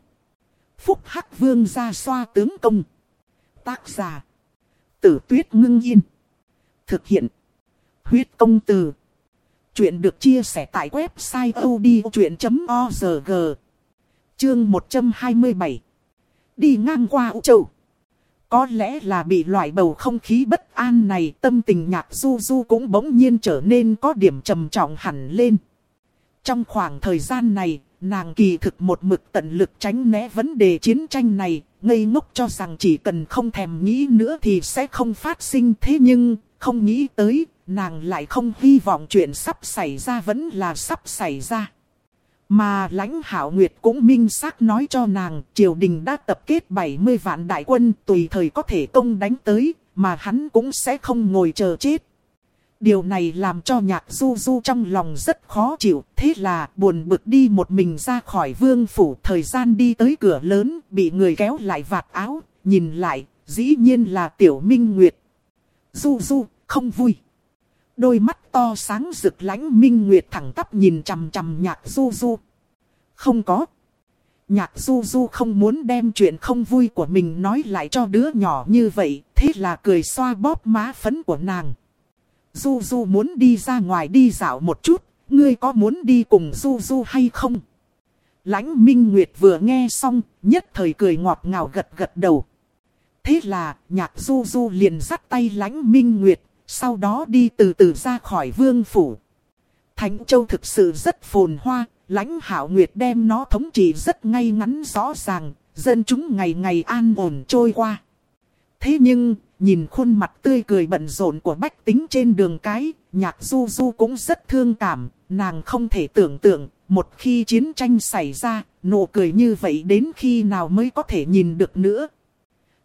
Phúc Hắc Vương ra xoa tướng công. Tác giả. Tử tuyết ngưng yên. Thực hiện. Huyết công từ. Chuyện được chia sẻ tại website odchuyện.org. Chương 127. Đi ngang qua Ú Châu. Có lẽ là bị loại bầu không khí bất an này tâm tình nhạc du du cũng bỗng nhiên trở nên có điểm trầm trọng hẳn lên. Trong khoảng thời gian này, nàng kỳ thực một mực tận lực tránh né vấn đề chiến tranh này, ngây ngốc cho rằng chỉ cần không thèm nghĩ nữa thì sẽ không phát sinh thế nhưng, không nghĩ tới, nàng lại không hy vọng chuyện sắp xảy ra vẫn là sắp xảy ra. Mà lãnh hảo nguyệt cũng minh xác nói cho nàng, triều đình đã tập kết 70 vạn đại quân tùy thời có thể công đánh tới, mà hắn cũng sẽ không ngồi chờ chết. Điều này làm cho nhạc du du trong lòng rất khó chịu, thế là buồn bực đi một mình ra khỏi vương phủ thời gian đi tới cửa lớn, bị người kéo lại vạt áo, nhìn lại, dĩ nhiên là tiểu minh nguyệt. Du du, không vui. Đôi mắt to sáng rực lánh minh nguyệt thẳng tắp nhìn chằm chằm nhạc du du. Không có. Nhạc du du không muốn đem chuyện không vui của mình nói lại cho đứa nhỏ như vậy, thế là cười xoa bóp má phấn của nàng. Du du muốn đi ra ngoài đi dạo một chút, ngươi có muốn đi cùng du du hay không? Lãnh Minh Nguyệt vừa nghe xong, nhất thời cười ngọt ngào gật gật đầu. Thế là, nhạc du du liền dắt tay lãnh Minh Nguyệt, sau đó đi từ từ ra khỏi vương phủ. Thánh Châu thực sự rất phồn hoa, lãnh hảo Nguyệt đem nó thống trị rất ngay ngắn rõ ràng, dân chúng ngày ngày an ổn trôi qua. Thế nhưng, nhìn khuôn mặt tươi cười bận rộn của bách tính trên đường cái, nhạc du du cũng rất thương cảm, nàng không thể tưởng tượng, một khi chiến tranh xảy ra, nụ cười như vậy đến khi nào mới có thể nhìn được nữa.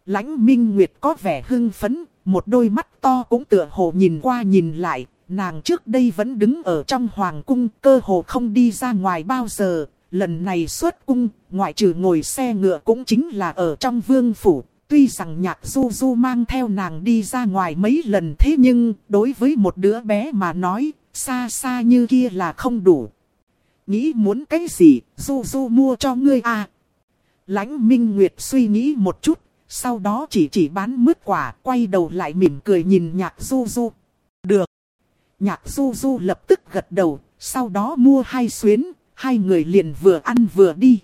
Lãnh Minh Nguyệt có vẻ hưng phấn, một đôi mắt to cũng tựa hồ nhìn qua nhìn lại, nàng trước đây vẫn đứng ở trong hoàng cung, cơ hồ không đi ra ngoài bao giờ, lần này xuất cung, ngoại trừ ngồi xe ngựa cũng chính là ở trong vương phủ, Tuy rằng nhạc du du mang theo nàng đi ra ngoài mấy lần thế nhưng đối với một đứa bé mà nói xa xa như kia là không đủ. Nghĩ muốn cái gì du du mua cho ngươi à. Lãnh Minh Nguyệt suy nghĩ một chút sau đó chỉ chỉ bán mứt quả quay đầu lại mỉm cười nhìn nhạc du du. Được. Nhạc du du lập tức gật đầu sau đó mua hai xuyến hai người liền vừa ăn vừa đi.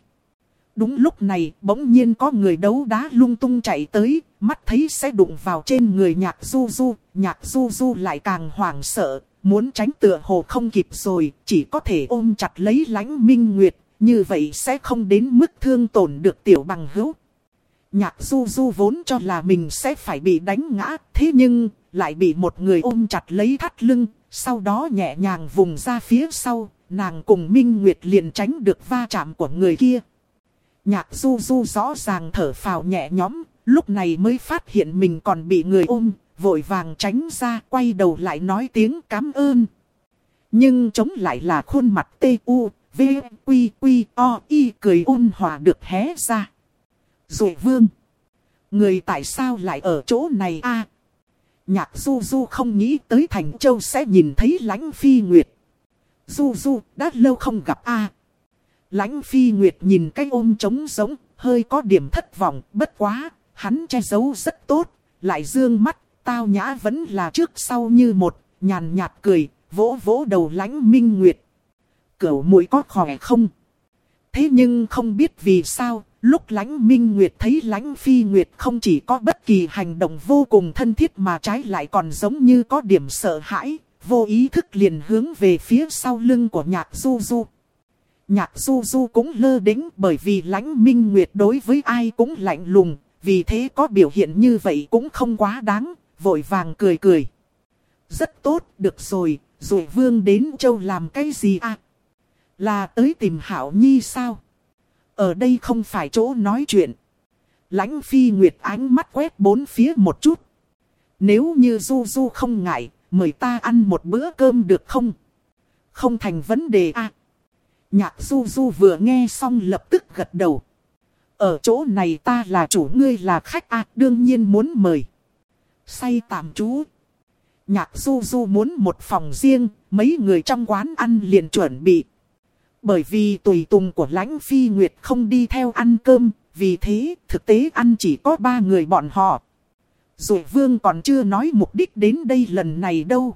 Đúng lúc này, bỗng nhiên có người đấu đá lung tung chạy tới, mắt thấy sẽ đụng vào trên người nhạc du du, nhạc du du lại càng hoảng sợ, muốn tránh tựa hồ không kịp rồi, chỉ có thể ôm chặt lấy lánh minh nguyệt, như vậy sẽ không đến mức thương tổn được tiểu bằng hữu. Nhạc du du vốn cho là mình sẽ phải bị đánh ngã, thế nhưng, lại bị một người ôm chặt lấy thắt lưng, sau đó nhẹ nhàng vùng ra phía sau, nàng cùng Minh Nguyệt liền tránh được va chạm của người kia. Nhạc du du rõ ràng thở phào nhẹ nhõm, lúc này mới phát hiện mình còn bị người ôm, vội vàng tránh ra, quay đầu lại nói tiếng cảm ơn. Nhưng chống lại là khuôn mặt T.U. V. Quy. Quy. O. Y cười ôn hòa được hé ra. Dụ vương. Người tại sao lại ở chỗ này a Nhạc du du không nghĩ tới Thành Châu sẽ nhìn thấy lãnh phi nguyệt. Du du đã lâu không gặp a Lãnh phi nguyệt nhìn cái ôm trống giống, hơi có điểm thất vọng, bất quá, hắn che giấu rất tốt, lại dương mắt, tao nhã vẫn là trước sau như một, nhàn nhạt cười, vỗ vỗ đầu lãnh minh nguyệt. Cửu mũi có khỏe không? Thế nhưng không biết vì sao, lúc lãnh minh nguyệt thấy lãnh phi nguyệt không chỉ có bất kỳ hành động vô cùng thân thiết mà trái lại còn giống như có điểm sợ hãi, vô ý thức liền hướng về phía sau lưng của nhạc du du. Nhạc du du cũng lơ đĩnh bởi vì lãnh minh nguyệt đối với ai cũng lạnh lùng, vì thế có biểu hiện như vậy cũng không quá đáng, vội vàng cười cười. Rất tốt, được rồi, rồi vương đến châu làm cái gì à? Là tới tìm Hảo Nhi sao? Ở đây không phải chỗ nói chuyện. Lãnh phi nguyệt ánh mắt quét bốn phía một chút. Nếu như du du không ngại, mời ta ăn một bữa cơm được không? Không thành vấn đề à? Nhạc du du vừa nghe xong lập tức gật đầu. Ở chỗ này ta là chủ ngươi là khách à, đương nhiên muốn mời. Say tạm chú. Nhạc du du muốn một phòng riêng, mấy người trong quán ăn liền chuẩn bị. Bởi vì tùy tùng của lãnh phi nguyệt không đi theo ăn cơm, vì thế thực tế ăn chỉ có ba người bọn họ. Rồi vương còn chưa nói mục đích đến đây lần này đâu.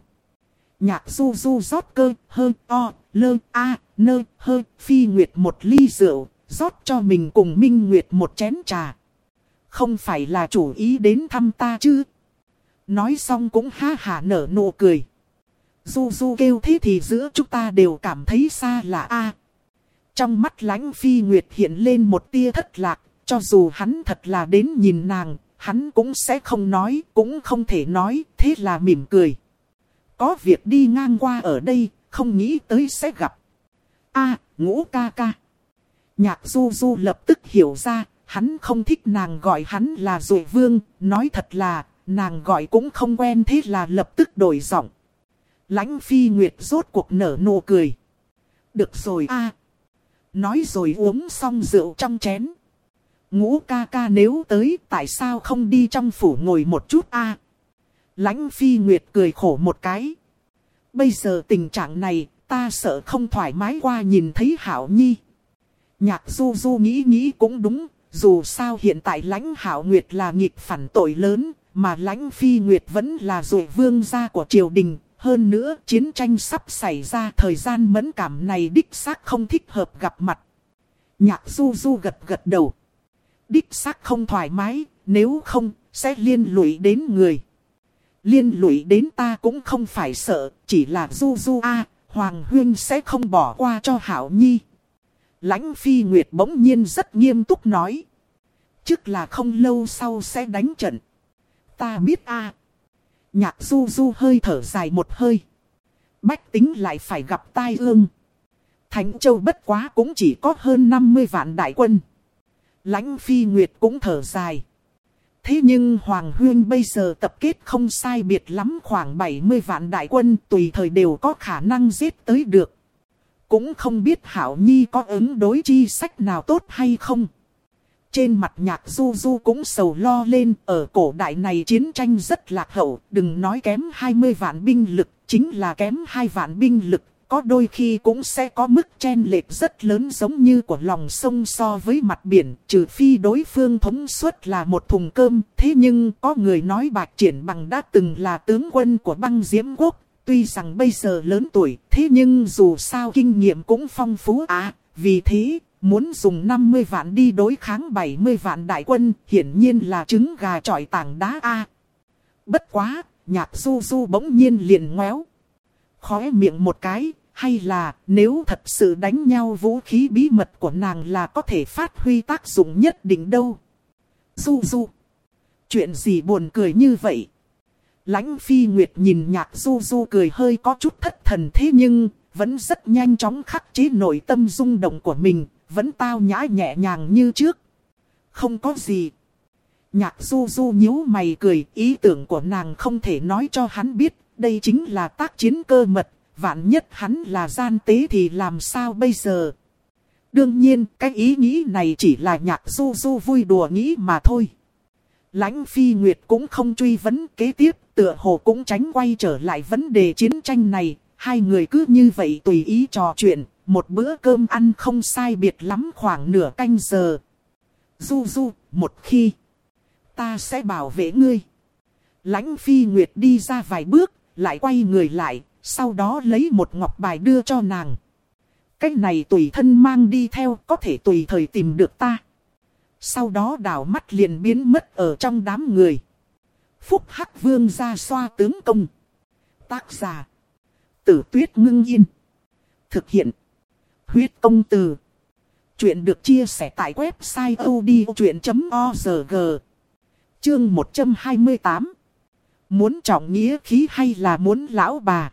Nhạc du du rót cơ, hơ, o, lơ, a, nơ, hơ, phi nguyệt một ly rượu, rót cho mình cùng Minh Nguyệt một chén trà. Không phải là chủ ý đến thăm ta chứ? Nói xong cũng ha hả nở nụ cười. Du du kêu thế thì giữa chúng ta đều cảm thấy xa lạ. a. Trong mắt lãnh phi nguyệt hiện lên một tia thất lạc, cho dù hắn thật là đến nhìn nàng, hắn cũng sẽ không nói, cũng không thể nói, thế là mỉm cười. Có việc đi ngang qua ở đây, không nghĩ tới sẽ gặp. a ngũ ca ca. Nhạc du du lập tức hiểu ra, hắn không thích nàng gọi hắn là Rùi vương, nói thật là, nàng gọi cũng không quen thế là lập tức đổi giọng lãnh phi nguyệt rốt cuộc nở nụ cười. Được rồi a Nói rồi uống xong rượu trong chén. Ngũ ca ca nếu tới tại sao không đi trong phủ ngồi một chút a lãnh phi nguyệt cười khổ một cái. Bây giờ tình trạng này ta sợ không thoải mái qua nhìn thấy hảo nhi. Nhạc du du nghĩ nghĩ cũng đúng, dù sao hiện tại lãnh hảo nguyệt là nghịch phản tội lớn, mà lãnh phi nguyệt vẫn là dụ vương gia của triều đình. Hơn nữa, chiến tranh sắp xảy ra thời gian mẫn cảm này đích xác không thích hợp gặp mặt. Nhạc du du gật gật đầu. Đích xác không thoải mái, nếu không, sẽ liên lụy đến người. Liên lụy đến ta cũng không phải sợ, chỉ là du du a Hoàng Huyên sẽ không bỏ qua cho Hảo Nhi. Lãnh Phi Nguyệt bỗng nhiên rất nghiêm túc nói. Trước là không lâu sau sẽ đánh trận. Ta biết a Nhạc du du hơi thở dài một hơi. Bách tính lại phải gặp tai ương. Thánh Châu bất quá cũng chỉ có hơn 50 vạn đại quân. Lãnh Phi Nguyệt cũng thở dài. Thế nhưng Hoàng Huyên bây giờ tập kết không sai biệt lắm khoảng 70 vạn đại quân tùy thời đều có khả năng giết tới được. Cũng không biết Hảo Nhi có ứng đối chi sách nào tốt hay không. Trên mặt nhạc du du cũng sầu lo lên, ở cổ đại này chiến tranh rất lạc hậu, đừng nói kém 20 vạn binh lực, chính là kém 2 vạn binh lực, có đôi khi cũng sẽ có mức chen lệch rất lớn giống như của lòng sông so với mặt biển, trừ phi đối phương thống suất là một thùng cơm. Thế nhưng có người nói bạc triển bằng đã từng là tướng quân của băng diễm quốc, tuy rằng bây giờ lớn tuổi, thế nhưng dù sao kinh nghiệm cũng phong phú à, vì thế... Muốn dùng 50 vạn đi đối kháng 70 vạn đại quân, hiển nhiên là trứng gà trọi tảng đá A. Bất quá, nhạc du du bỗng nhiên liền ngoéo khóe miệng một cái, hay là nếu thật sự đánh nhau vũ khí bí mật của nàng là có thể phát huy tác dụng nhất định đâu. Du du. Chuyện gì buồn cười như vậy? Lãnh phi nguyệt nhìn nhạc du du cười hơi có chút thất thần thế nhưng vẫn rất nhanh chóng khắc chế nội tâm rung động của mình, vẫn tao nhã nhẹ nhàng như trước. Không có gì. Nhạc du du nhíu mày cười, ý tưởng của nàng không thể nói cho hắn biết, đây chính là tác chiến cơ mật, vạn nhất hắn là gian tế thì làm sao bây giờ? Đương nhiên, cái ý nghĩ này chỉ là nhạc du du vui đùa nghĩ mà thôi. Lãnh Phi Nguyệt cũng không truy vấn kế tiếp, tựa hồ cũng tránh quay trở lại vấn đề chiến tranh này. Hai người cứ như vậy tùy ý trò chuyện, một bữa cơm ăn không sai biệt lắm khoảng nửa canh giờ. Du du, một khi, ta sẽ bảo vệ ngươi. Lãnh Phi Nguyệt đi ra vài bước, lại quay người lại, sau đó lấy một ngọc bài đưa cho nàng. Cái này tùy thân mang đi theo có thể tùy thời tìm được ta. Sau đó đảo mắt liền biến mất ở trong đám người. Phúc Hắc Vương ra xoa tướng công. Tác giả. Tử tuyết ngưng yên. Thực hiện. Huyết công từ. Chuyện được chia sẻ tại website odchuyện.org. Chương 128. Muốn trọng nghĩa khí hay là muốn lão bà?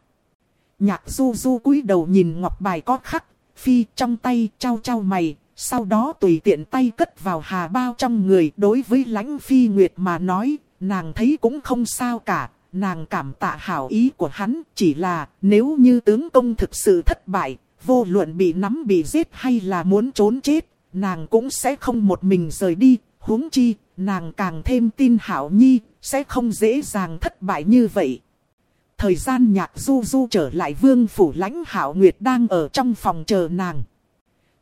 Nhạc du du cúi đầu nhìn ngọc bài có khắc, phi trong tay trao trao mày, sau đó tùy tiện tay cất vào hà bao trong người. Đối với lãnh phi nguyệt mà nói, nàng thấy cũng không sao cả, nàng cảm tạ hảo ý của hắn, chỉ là nếu như tướng công thực sự thất bại, vô luận bị nắm bị giết hay là muốn trốn chết, nàng cũng sẽ không một mình rời đi, huống chi, nàng càng thêm tin hảo nhi, sẽ không dễ dàng thất bại như vậy. Thời gian nhạc du du trở lại vương phủ lãnh hảo nguyệt đang ở trong phòng chờ nàng.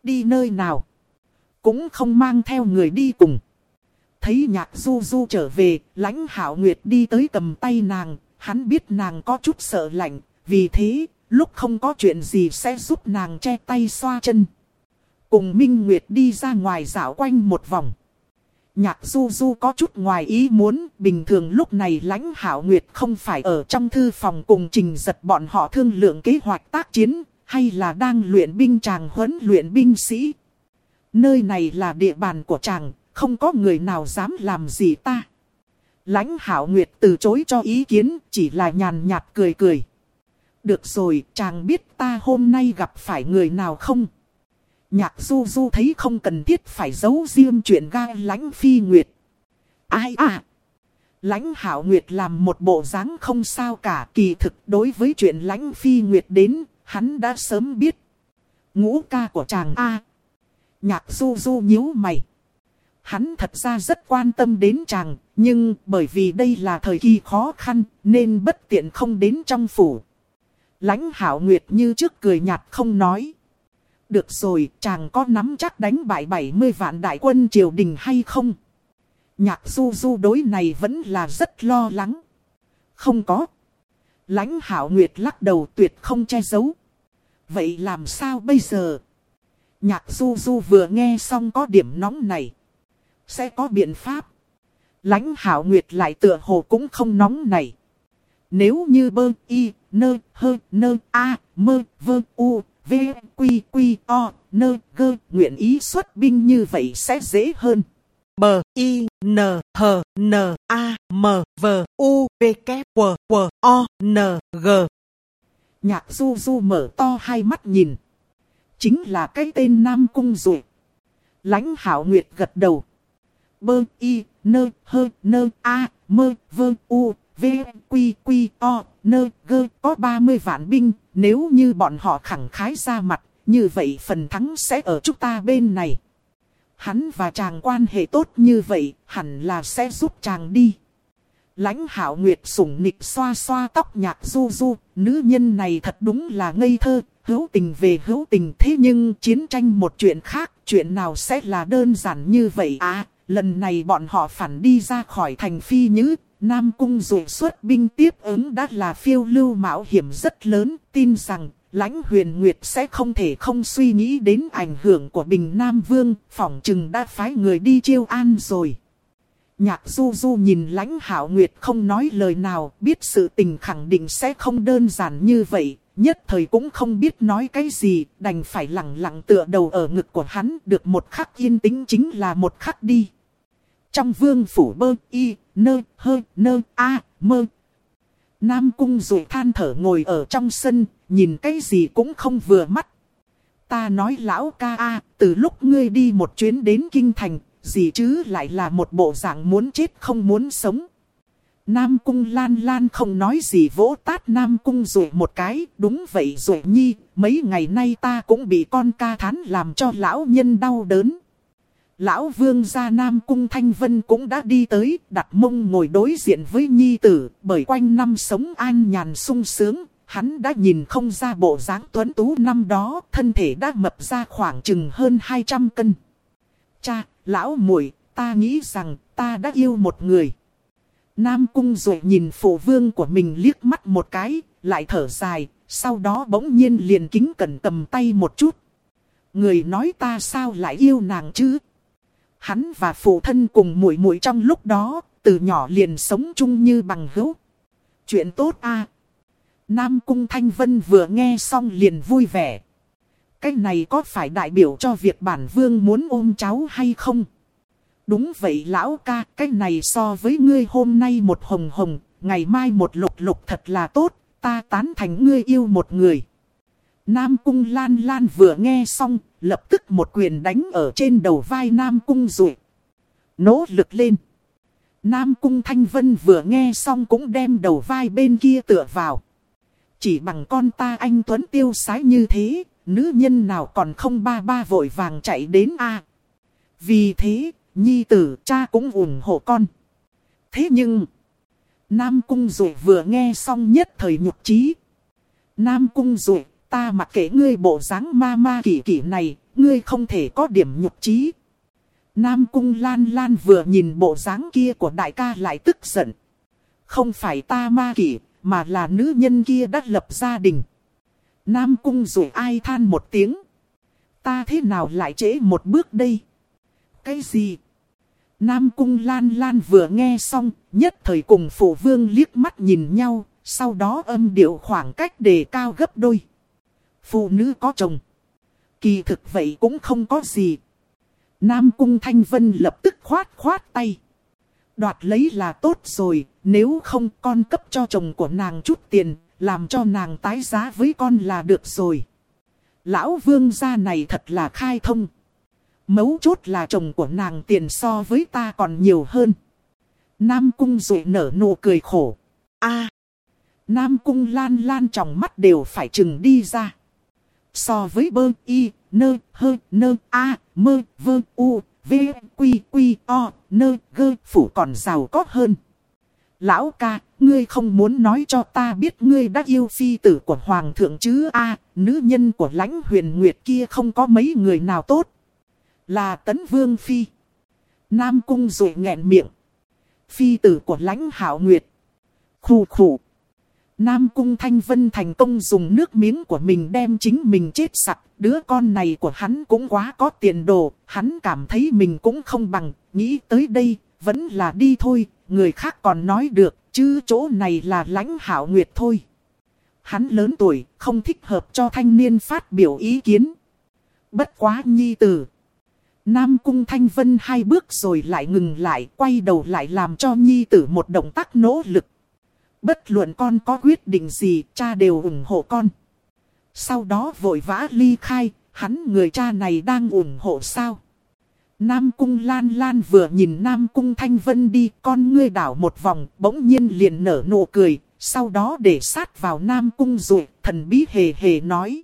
Đi nơi nào? Cũng không mang theo người đi cùng. Thấy nhạc du du trở về, lãnh hảo nguyệt đi tới cầm tay nàng, hắn biết nàng có chút sợ lạnh, vì thế, lúc không có chuyện gì sẽ giúp nàng che tay xoa chân. Cùng Minh Nguyệt đi ra ngoài dạo quanh một vòng. Nhạc du du có chút ngoài ý muốn, bình thường lúc này lãnh hảo nguyệt không phải ở trong thư phòng cùng trình giật bọn họ thương lượng kế hoạch tác chiến, hay là đang luyện binh chàng huấn luyện binh sĩ. Nơi này là địa bàn của chàng, không có người nào dám làm gì ta. Lãnh hảo nguyệt từ chối cho ý kiến, chỉ là nhàn nhạt cười cười. Được rồi, chàng biết ta hôm nay gặp phải người nào không? Nhạc du du thấy không cần thiết phải giấu riêng chuyện ga lãnh phi nguyệt. Ai à? Lãnh hảo nguyệt làm một bộ dáng không sao cả kỳ thực đối với chuyện lãnh phi nguyệt đến, hắn đã sớm biết. Ngũ ca của chàng A. Nhạc du du nhíu mày. Hắn thật ra rất quan tâm đến chàng, nhưng bởi vì đây là thời kỳ khó khăn, nên bất tiện không đến trong phủ. Lãnh hảo nguyệt như trước cười nhạt không nói. Được rồi, chàng có nắm chắc đánh bại 70 vạn đại quân triều đình hay không? Nhạc du du đối này vẫn là rất lo lắng. Không có. Lãnh hảo nguyệt lắc đầu tuyệt không che giấu. Vậy làm sao bây giờ? Nhạc du du vừa nghe xong có điểm nóng này. Sẽ có biện pháp. Lãnh hảo nguyệt lại tựa hồ cũng không nóng này. Nếu như bơ y, nơ, hơ, nơ, a, mơ, vơ, u, v, quy, quy, o, nơ, gơ, nguyện ý xuất binh như vậy sẽ dễ hơn. b i n, h, n, a, m, v, u, v, k, w, w, o, n, g. Nhạc du du mở to hai mắt nhìn. Chính là cái tên Nam Cung rồi Lãnh hảo nguyệt gật đầu. Bơ, y, nơ, hơ, nơ, a, mơ, vơ, u, v, quy, quy, o, nơ, gơ, có 30 vạn binh, nếu như bọn họ khẳng khái ra mặt, như vậy phần thắng sẽ ở chúng ta bên này. Hắn và chàng quan hệ tốt như vậy, hẳn là sẽ giúp chàng đi. Lãnh hảo nguyệt sủng nịch xoa xoa tóc nhạc du du, nữ nhân này thật đúng là ngây thơ, hữu tình về hữu tình thế nhưng chiến tranh một chuyện khác, chuyện nào sẽ là đơn giản như vậy à, lần này bọn họ phản đi ra khỏi thành phi nhứ, Nam Cung dụ xuất binh tiếp ứng đã là phiêu lưu mạo hiểm rất lớn, tin rằng lãnh huyền nguyệt sẽ không thể không suy nghĩ đến ảnh hưởng của Bình Nam Vương, phỏng chừng đã phái người đi chiêu an rồi. Nhạc du du nhìn lãnh hảo nguyệt không nói lời nào, biết sự tình khẳng định sẽ không đơn giản như vậy, nhất thời cũng không biết nói cái gì, đành phải lặng lặng tựa đầu ở ngực của hắn, được một khắc yên tĩnh chính là một khắc đi. Trong vương phủ bơ y, nơ, hơ, nơ, a, mơ. Nam cung rồi than thở ngồi ở trong sân, nhìn cái gì cũng không vừa mắt. Ta nói lão ca a, từ lúc ngươi đi một chuyến đến kinh thành, gì chứ lại là một bộ dạng muốn chết không muốn sống. Nam cung lan lan không nói gì vỗ tát Nam cung rồi một cái, đúng vậy rồi nhi, mấy ngày nay ta cũng bị con ca thán làm cho lão nhân đau đớn. Lão vương gia Nam cung Thanh Vân cũng đã đi tới, đặt mông ngồi đối diện với nhi tử, bởi quanh năm sống an nhàn sung sướng, hắn đã nhìn không ra bộ dáng tuấn tú năm đó, thân thể đã mập ra khoảng chừng hơn 200 cân. Cha, lão muội ta nghĩ rằng ta đã yêu một người. Nam cung rồi nhìn phụ vương của mình liếc mắt một cái, lại thở dài, sau đó bỗng nhiên liền kính cẩn cầm tay một chút. Người nói ta sao lại yêu nàng chứ? Hắn và phụ thân cùng muội muội trong lúc đó, từ nhỏ liền sống chung như bằng hữu. Chuyện tốt a. Nam cung Thanh Vân vừa nghe xong liền vui vẻ. Cái này có phải đại biểu cho việc bản vương muốn ôm cháu hay không? Đúng vậy lão ca, cái này so với ngươi hôm nay một hồng hồng, ngày mai một lục lục thật là tốt, ta tán thành ngươi yêu một người. Nam cung lan lan vừa nghe xong, lập tức một quyền đánh ở trên đầu vai Nam cung rụi. Nỗ lực lên. Nam cung thanh vân vừa nghe xong cũng đem đầu vai bên kia tựa vào. Chỉ bằng con ta anh Tuấn tiêu sái như thế, nữ nhân nào còn không ba ba vội vàng chạy đến a Vì thế, nhi tử cha cũng ủng hộ con. Thế nhưng, Nam Cung Dụ vừa nghe xong nhất thời nhục trí. Nam Cung Dụ, ta mặc kệ ngươi bộ dáng ma ma kỳ kỳ này, ngươi không thể có điểm nhục trí. Nam Cung Lan Lan vừa nhìn bộ dáng kia của đại ca lại tức giận. Không phải ta ma kỳ, mà là nữ nhân kia đã lập gia đình. Nam Cung Dụ ai than một tiếng. Ta thế nào lại trễ một bước đây? Cái gì? Nam Cung Lan Lan vừa nghe xong, nhất thời cùng phụ vương liếc mắt nhìn nhau, sau đó âm điệu khoảng cách đề cao gấp đôi. Phụ nữ có chồng. Kỳ thực vậy cũng không có gì. Nam Cung Thanh Vân lập tức khoát khoát tay. Đoạt lấy là tốt rồi, nếu không con cấp cho chồng của nàng chút tiền, làm cho nàng tái giá với con là được rồi. Lão vương gia này thật là khai thông. Mấu chốt là chồng của nàng tiền so với ta còn nhiều hơn. Nam cung rụi nở nụ cười khổ. a Nam cung lan lan trong mắt đều phải chừng đi ra. So với bơ y, nơ, hơ, nơ, a, mơ, vơ, u, v, quy, quy, o, nơ, gơ, phủ còn giàu có hơn. Lão ca, ngươi không muốn nói cho ta biết ngươi đã yêu phi tử của hoàng thượng chứ a nữ nhân của lãnh huyền nguyệt kia không có mấy người nào tốt. Là tấn vương phi. Nam cung rồi nghẹn miệng. Phi tử của lãnh hảo nguyệt. Khủ khủ. Nam cung thanh vân thành công dùng nước miếng của mình đem chính mình chết sặc. Đứa con này của hắn cũng quá có tiền đồ. Hắn cảm thấy mình cũng không bằng. Nghĩ tới đây, vẫn là đi thôi. Người khác còn nói được, chứ chỗ này là lãnh hảo nguyệt thôi. Hắn lớn tuổi, không thích hợp cho thanh niên phát biểu ý kiến. Bất quá nhi tử. Nam cung thanh vân hai bước rồi lại ngừng lại, quay đầu lại làm cho nhi tử một động tác nỗ lực. Bất luận con có quyết định gì, cha đều ủng hộ con. Sau đó vội vã ly khai, hắn người cha này đang ủng hộ sao? Nam cung lan lan vừa nhìn Nam cung thanh vân đi, con ngươi đảo một vòng, bỗng nhiên liền nở nụ cười, sau đó để sát vào Nam cung rồi, thần bí hề hề nói.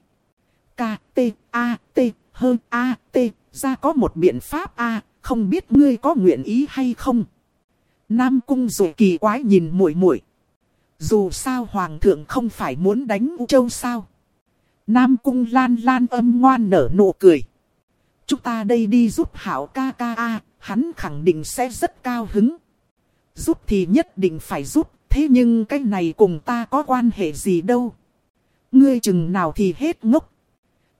K, T, A, T, H, A, T, ra có một biện pháp A, không biết ngươi có nguyện ý hay không? Nam cung rồi kỳ quái nhìn muội muội dù sao hoàng thượng không phải muốn đánh U Châu sao? Nam cung lan lan âm ngoan nở nụ cười. Chúng ta đây đi giúp hảo ca ca a, hắn khẳng định sẽ rất cao hứng. Giúp thì nhất định phải giúp, thế nhưng cái này cùng ta có quan hệ gì đâu. Ngươi chừng nào thì hết ngốc.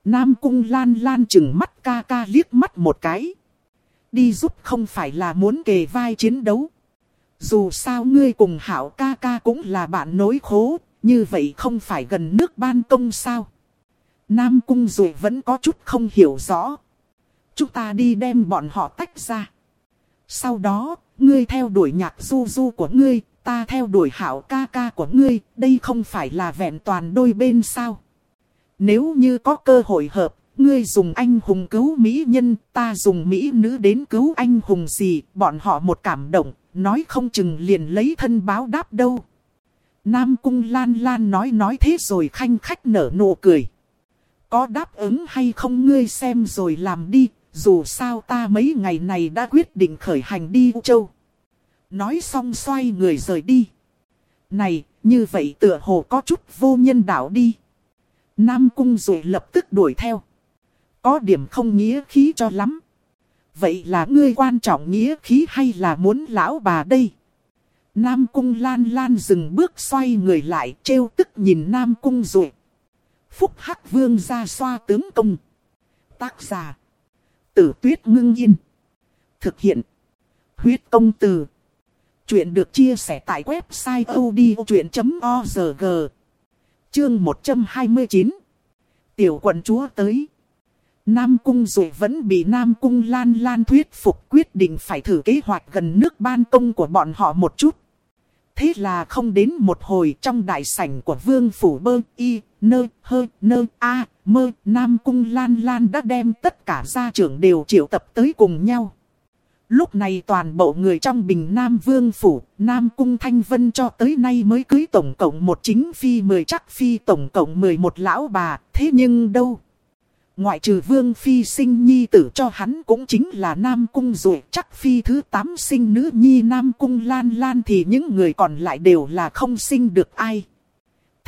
Nam cung lan lan chừng mắt ca ca liếc mắt một cái. Đi giúp không phải là muốn kề vai chiến đấu. Dù sao ngươi cùng hảo ca ca cũng là bạn nối khố, như vậy không phải gần nước ban công sao. Nam cung rồi vẫn có chút không hiểu rõ. Chúng ta đi đem bọn họ tách ra. Sau đó, ngươi theo đuổi nhạc du du của ngươi, ta theo đuổi hảo ca ca của ngươi, đây không phải là vẹn toàn đôi bên sao. Nếu như có cơ hội hợp, ngươi dùng anh hùng cứu mỹ nhân, ta dùng mỹ nữ đến cứu anh hùng gì, bọn họ một cảm động, nói không chừng liền lấy thân báo đáp đâu. Nam cung lan lan nói nói thế rồi khanh khách nở nụ cười. Có đáp ứng hay không ngươi xem rồi làm đi, dù sao ta mấy ngày này đã quyết định khởi hành đi U Châu. Nói xong xoay người rời đi. Này, như vậy tựa hồ có chút vô nhân đạo đi. Nam Cung rồi lập tức đuổi theo. Có điểm không nghĩa khí cho lắm. Vậy là ngươi quan trọng nghĩa khí hay là muốn lão bà đây? Nam Cung lan lan dừng bước xoay người lại, trêu tức nhìn Nam Cung rồi. Phúc Hắc Vương ra xoa tướng công. Tác giả. Tử tuyết ngưng yên. Thực hiện. Huyết công từ. Chuyện được chia sẻ tại website odchuyện.org. Chương 129. Tiểu quận chúa tới. Nam Cung rồi vẫn bị Nam Cung Lan Lan thuyết phục quyết định phải thử kế hoạch gần nước ban công của bọn họ một chút. Thế là không đến một hồi trong đại sảnh của vương phủ bơ y, nơ, hơ, nơ, a, mơ, Nam Cung Lan Lan đã đem tất cả gia trưởng đều triệu tập tới cùng nhau. Lúc này toàn bộ người trong bình Nam Vương Phủ, Nam Cung Thanh Vân cho tới nay mới cưới tổng cộng một chính phi mười chắc phi tổng cộng mười một lão bà, thế nhưng đâu? Ngoại trừ Vương Phi sinh nhi tử cho hắn cũng chính là Nam Cung rồi chắc phi thứ tám sinh nữ nhi Nam Cung Lan Lan thì những người còn lại đều là không sinh được ai.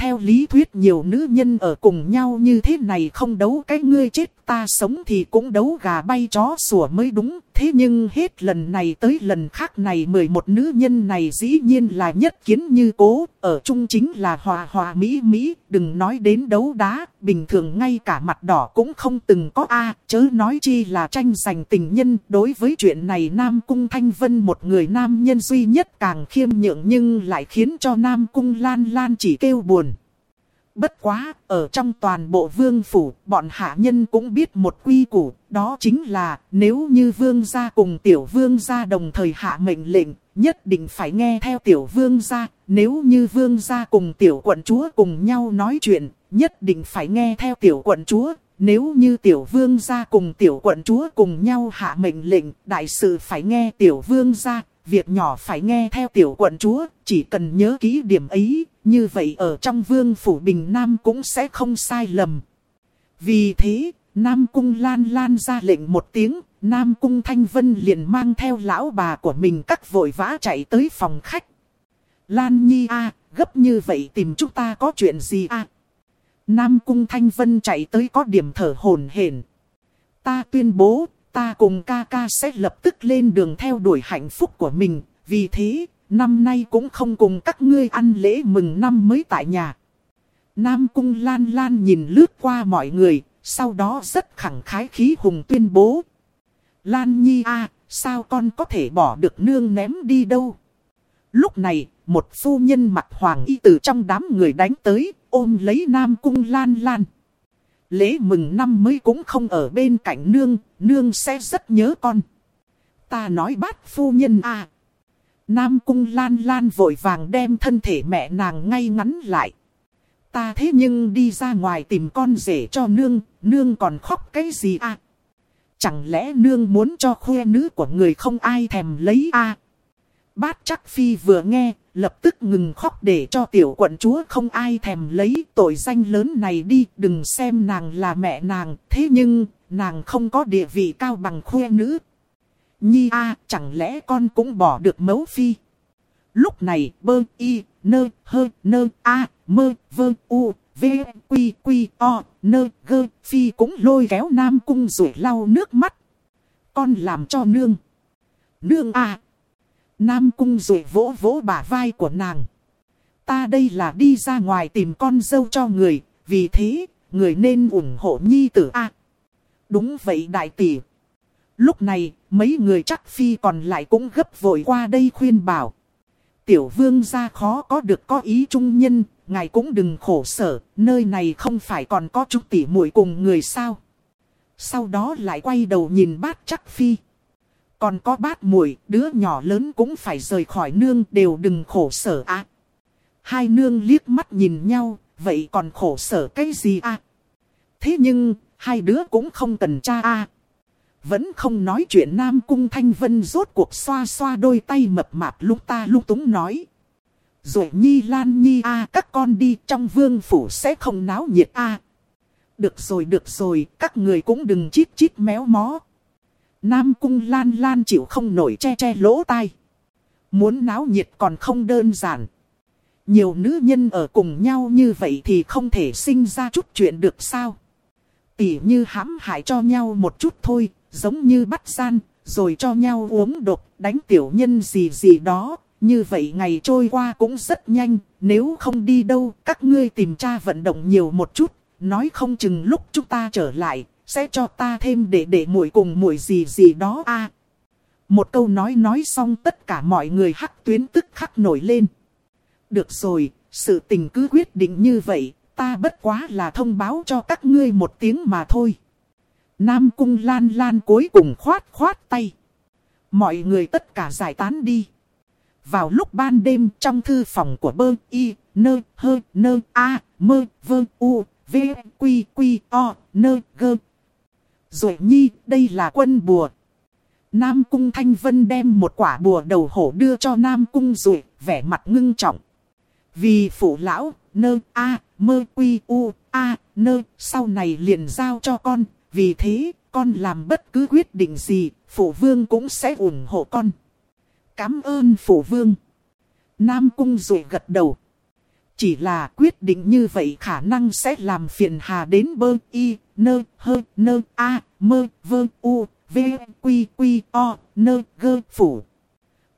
Theo lý thuyết nhiều nữ nhân ở cùng nhau như thế này không đấu cái ngươi chết ta sống thì cũng đấu gà bay chó sủa mới đúng. Thế nhưng hết lần này tới lần khác này 11 nữ nhân này dĩ nhiên là nhất kiến như cố. Ở chung chính là hòa hòa mỹ mỹ, đừng nói đến đấu đá. Bình thường ngay cả mặt đỏ cũng không từng có a chớ nói chi là tranh giành tình nhân. Đối với chuyện này Nam Cung Thanh Vân một người nam nhân duy nhất càng khiêm nhượng nhưng lại khiến cho Nam Cung Lan Lan chỉ kêu buồn. Bất quá, ở trong toàn bộ vương phủ, bọn hạ nhân cũng biết một quy củ, đó chính là nếu như vương gia cùng tiểu vương gia đồng thời hạ mệnh lệnh, nhất định phải nghe theo tiểu vương gia. Nếu như vương gia cùng tiểu quận chúa cùng nhau nói chuyện, nhất định phải nghe theo tiểu quận chúa. Nếu như tiểu vương gia cùng tiểu quận chúa cùng nhau hạ mệnh lệnh, đại sự phải nghe tiểu vương gia, việc nhỏ phải nghe theo tiểu quận chúa, chỉ cần nhớ kỹ điểm ấy, như vậy ở trong vương phủ Bình Nam cũng sẽ không sai lầm. Vì thế, Nam Cung Lan Lan ra lệnh một tiếng, Nam Cung Thanh Vân liền mang theo lão bà của mình cắt vội vã chạy tới phòng khách. Lan Nhi a gấp như vậy tìm chúng ta có chuyện gì a Nam Cung Thanh Vân chạy tới có điểm thở hổn hển. Ta tuyên bố, ta cùng ca ca sẽ lập tức lên đường theo đuổi hạnh phúc của mình, vì thế, năm nay cũng không cùng các ngươi ăn lễ mừng năm mới tại nhà. Nam Cung Lan Lan nhìn lướt qua mọi người, sau đó rất khẳng khái khí hùng tuyên bố. Lan Nhi a sao con có thể bỏ được nương ném đi đâu? Lúc này, một phu nhân mặt hoàng y từ trong đám người đánh tới, ôm lấy Nam Cung Lan Lan. Lễ mừng năm mới cũng không ở bên cạnh nương, nương sẽ rất nhớ con. Ta nói bát phu nhân à, Nam Cung Lan Lan vội vàng đem thân thể mẹ nàng ngay ngắn lại. Ta thế nhưng đi ra ngoài tìm con rể cho nương, nương còn khóc cái gì à? Chẳng lẽ nương muốn cho khuê nữ của người không ai thèm lấy à? Bát chắc phi vừa nghe, lập tức ngừng khóc để cho tiểu quận chúa không ai thèm lấy tội danh lớn này đi. Đừng xem nàng là mẹ nàng, thế nhưng nàng không có địa vị cao bằng khuê nữ. Nhi a chẳng lẽ con cũng bỏ được mấu phi? Lúc này bơ y, nơ, hơ, nơ, a, mơ, vơ, u, v, quy, quy, o, nơ, gơ, phi cũng lôi kéo nam cung rồi lau nước mắt. Con làm cho nương. Nương a Nam cung rồi vỗ vỗ bả vai của nàng. Ta đây là đi ra ngoài tìm con dâu cho người, vì thế, người nên ủng hộ nhi tử a Đúng vậy đại tỷ. Lúc này, mấy người chắc phi còn lại cũng gấp vội qua đây khuyên bảo. Tiểu vương gia khó có được có ý trung nhân, ngài cũng đừng khổ sở, nơi này không phải còn có chút tỷ muội cùng người sao. Sau đó lại quay đầu nhìn bát chắc phi. Còn có bát muội đứa nhỏ lớn cũng phải rời khỏi nương đều đừng khổ sở à. Hai nương liếc mắt nhìn nhau, vậy còn khổ sở cái gì à? Thế nhưng, hai đứa cũng không cần cha à. Vẫn không nói chuyện Nam Cung Thanh Vân rốt cuộc xoa xoa đôi tay mập mạp lúc ta lúc túng nói. Rồi Nhi Lan Nhi a các con đi trong vương phủ sẽ không náo nhiệt a Được rồi được rồi các người cũng đừng chít chít méo mó. Nam Cung Lan Lan chịu không nổi che che lỗ tai. Muốn náo nhiệt còn không đơn giản. Nhiều nữ nhân ở cùng nhau như vậy thì không thể sinh ra chút chuyện được sao. Tỉ như hãm hại cho nhau một chút thôi, giống như bắt gian, rồi cho nhau uống độc, đánh tiểu nhân gì gì đó. Như vậy ngày trôi qua cũng rất nhanh, nếu không đi đâu, các ngươi tìm cha vận động nhiều một chút, nói không chừng lúc chúng ta trở lại, sẽ cho ta thêm để để muội cùng muội gì gì đó a. một câu nói nói xong tất cả mọi người hắc tuyến tức khắc nổi lên. Được rồi, sự tình cứ quyết định như vậy, ta bất quá là thông báo cho các ngươi một tiếng mà thôi. Nam cung lan lan cuối cùng khoát khoát tay. Mọi người tất cả giải tán đi. Vào lúc ban đêm trong thư phòng của bơ y, nơ, hơ, nơ, a, mơ, vơ, u, v, quy, quy, o, nơ, gơ. Rồi nhi, đây là quân bùa. Nam cung thanh vân đem một quả bùa đầu hổ đưa cho Nam cung rồi, vẻ mặt ngưng trọng. Vì phụ lão, nơ, a, mơ, quy, u, a, nơ, sau này liền giao cho con, vì thế, con làm bất cứ quyết định gì, phụ vương cũng sẽ ủng hộ con. Cảm ơn phụ vương. Nam cung rồi gật đầu. Chỉ là quyết định như vậy khả năng sẽ làm phiền hà đến bơ y, nơ, hơ, nơ, a, mơ, vơ, u, v, quy, quy, o, nơ, gơ, phủ.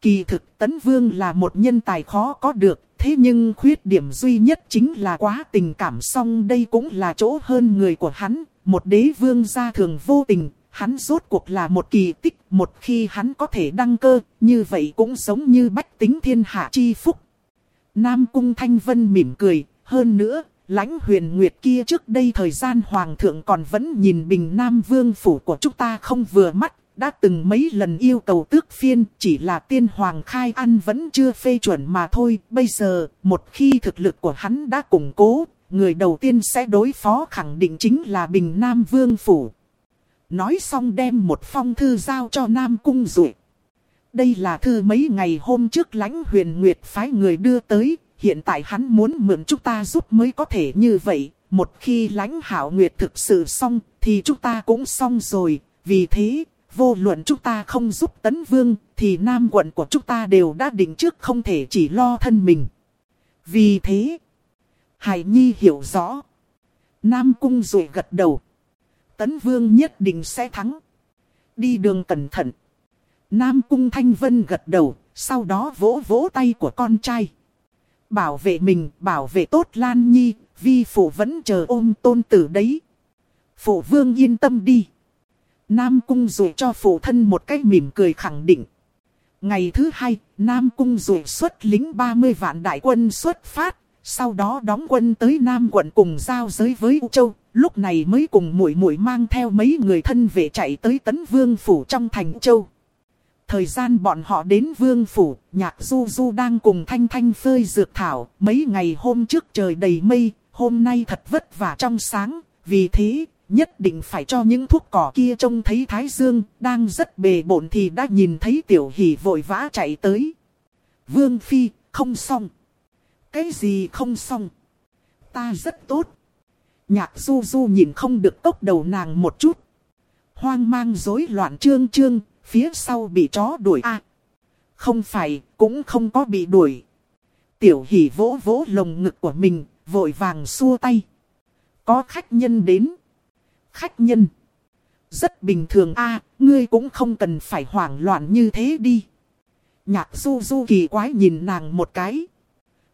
Kỳ thực tấn vương là một nhân tài khó có được, thế nhưng khuyết điểm duy nhất chính là quá tình cảm song đây cũng là chỗ hơn người của hắn, một đế vương gia thường vô tình, hắn rốt cuộc là một kỳ tích, một khi hắn có thể đăng cơ, như vậy cũng giống như bách tính thiên hạ chi phúc. Nam Cung Thanh Vân mỉm cười, hơn nữa, lãnh huyền nguyệt kia trước đây thời gian hoàng thượng còn vẫn nhìn bình nam vương phủ của chúng ta không vừa mắt, đã từng mấy lần yêu cầu tước phiên, chỉ là tiên hoàng khai ăn vẫn chưa phê chuẩn mà thôi. Bây giờ, một khi thực lực của hắn đã củng cố, người đầu tiên sẽ đối phó khẳng định chính là bình nam vương phủ. Nói xong đem một phong thư giao cho Nam Cung Duệ. Đây là thư mấy ngày hôm trước lãnh huyền nguyệt phái người đưa tới, hiện tại hắn muốn mượn chúng ta giúp mới có thể như vậy. Một khi lãnh hảo nguyệt thực sự xong, thì chúng ta cũng xong rồi. Vì thế, vô luận chúng ta không giúp tấn vương, thì nam quận của chúng ta đều đã định trước không thể chỉ lo thân mình. Vì thế, Hải Nhi hiểu rõ. Nam cung rồi gật đầu. Tấn vương nhất định sẽ thắng. Đi đường cẩn thận. Nam cung thanh vân gật đầu, sau đó vỗ vỗ tay của con trai. Bảo vệ mình, bảo vệ tốt Lan Nhi, vi phụ vẫn chờ ôm tôn tử đấy. Phụ vương yên tâm đi. Nam cung dụ cho phụ thân một cái mỉm cười khẳng định. Ngày thứ hai, Nam cung dụ xuất lính 30 vạn đại quân xuất phát, sau đó đóng quân tới Nam quận cùng giao giới với U Châu, lúc này mới cùng muội muội mang theo mấy người thân về chạy tới Tấn Vương phủ trong thành Châu. Thời gian bọn họ đến Vương phủ, Nhạc Du Du đang cùng Thanh Thanh phơi dược thảo, mấy ngày hôm trước trời đầy mây, hôm nay thật vất vả trong sáng, vì thế, nhất định phải cho những thuốc cỏ kia trông thấy Thái Dương, đang rất bề bộn thì đã nhìn thấy Tiểu Hỷ vội vã chạy tới. Vương Phi, không xong. Cái gì không xong? Ta rất tốt. Nhạc du du nhìn không được tốc đầu nàng một chút. Hoang mang rối loạn trương trương, phía sau bị chó đuổi a Không phải, cũng không có bị đuổi. Tiểu hỷ vỗ vỗ lồng ngực của mình, vội vàng xua tay. Có khách nhân đến. Khách nhân. Rất bình thường a ngươi cũng không cần phải hoảng loạn như thế đi. Nhạc du du kỳ quái nhìn nàng một cái.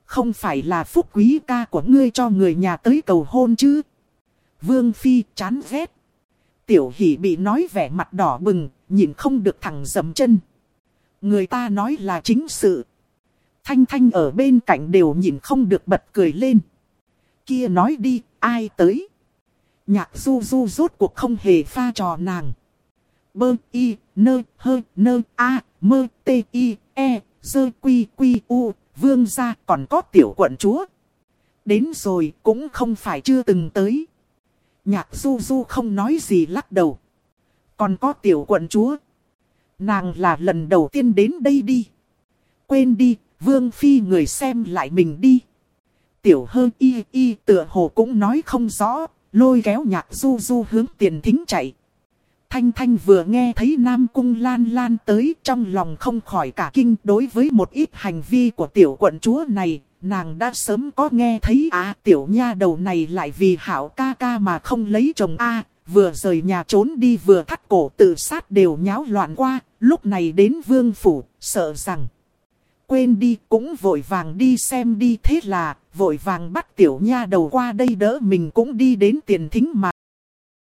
Không phải là phúc quý ca của ngươi cho người nhà tới cầu hôn chứ. Vương Phi chán ghét. Tiểu hỷ bị nói vẻ mặt đỏ bừng, nhìn không được thẳng dầm chân. Người ta nói là chính sự. Thanh Thanh ở bên cạnh đều nhìn không được bật cười lên. Kia nói đi, ai tới? Nhạc du du rốt cuộc không hề pha trò nàng. Bơ y, nơ, hơ, nơ, a, mơ, t, i, e, dơ, quy, quy, u, vương gia còn có tiểu quận chúa. Đến rồi cũng không phải chưa từng tới. Nhạc du du không nói gì lắc đầu. Còn có tiểu quận chúa. Nàng là lần đầu tiên đến đây đi. Quên đi, vương phi người xem lại mình đi. Tiểu hơn y y tựa hồ cũng nói không rõ, lôi kéo nhạc du du hướng tiền thính chạy. Thanh Thanh vừa nghe thấy Nam Cung Lan Lan tới trong lòng không khỏi cả kinh đối với một ít hành vi của tiểu quận chúa này. Nàng đã sớm có nghe thấy à tiểu nha đầu này lại vì hảo ca ca mà không lấy chồng a vừa rời nhà trốn đi vừa thắt cổ tự sát đều nháo loạn qua, lúc này đến vương phủ, sợ rằng. Quên đi cũng vội vàng đi xem đi thế là, vội vàng bắt tiểu nha đầu qua đây đỡ mình cũng đi đến tiền thính mà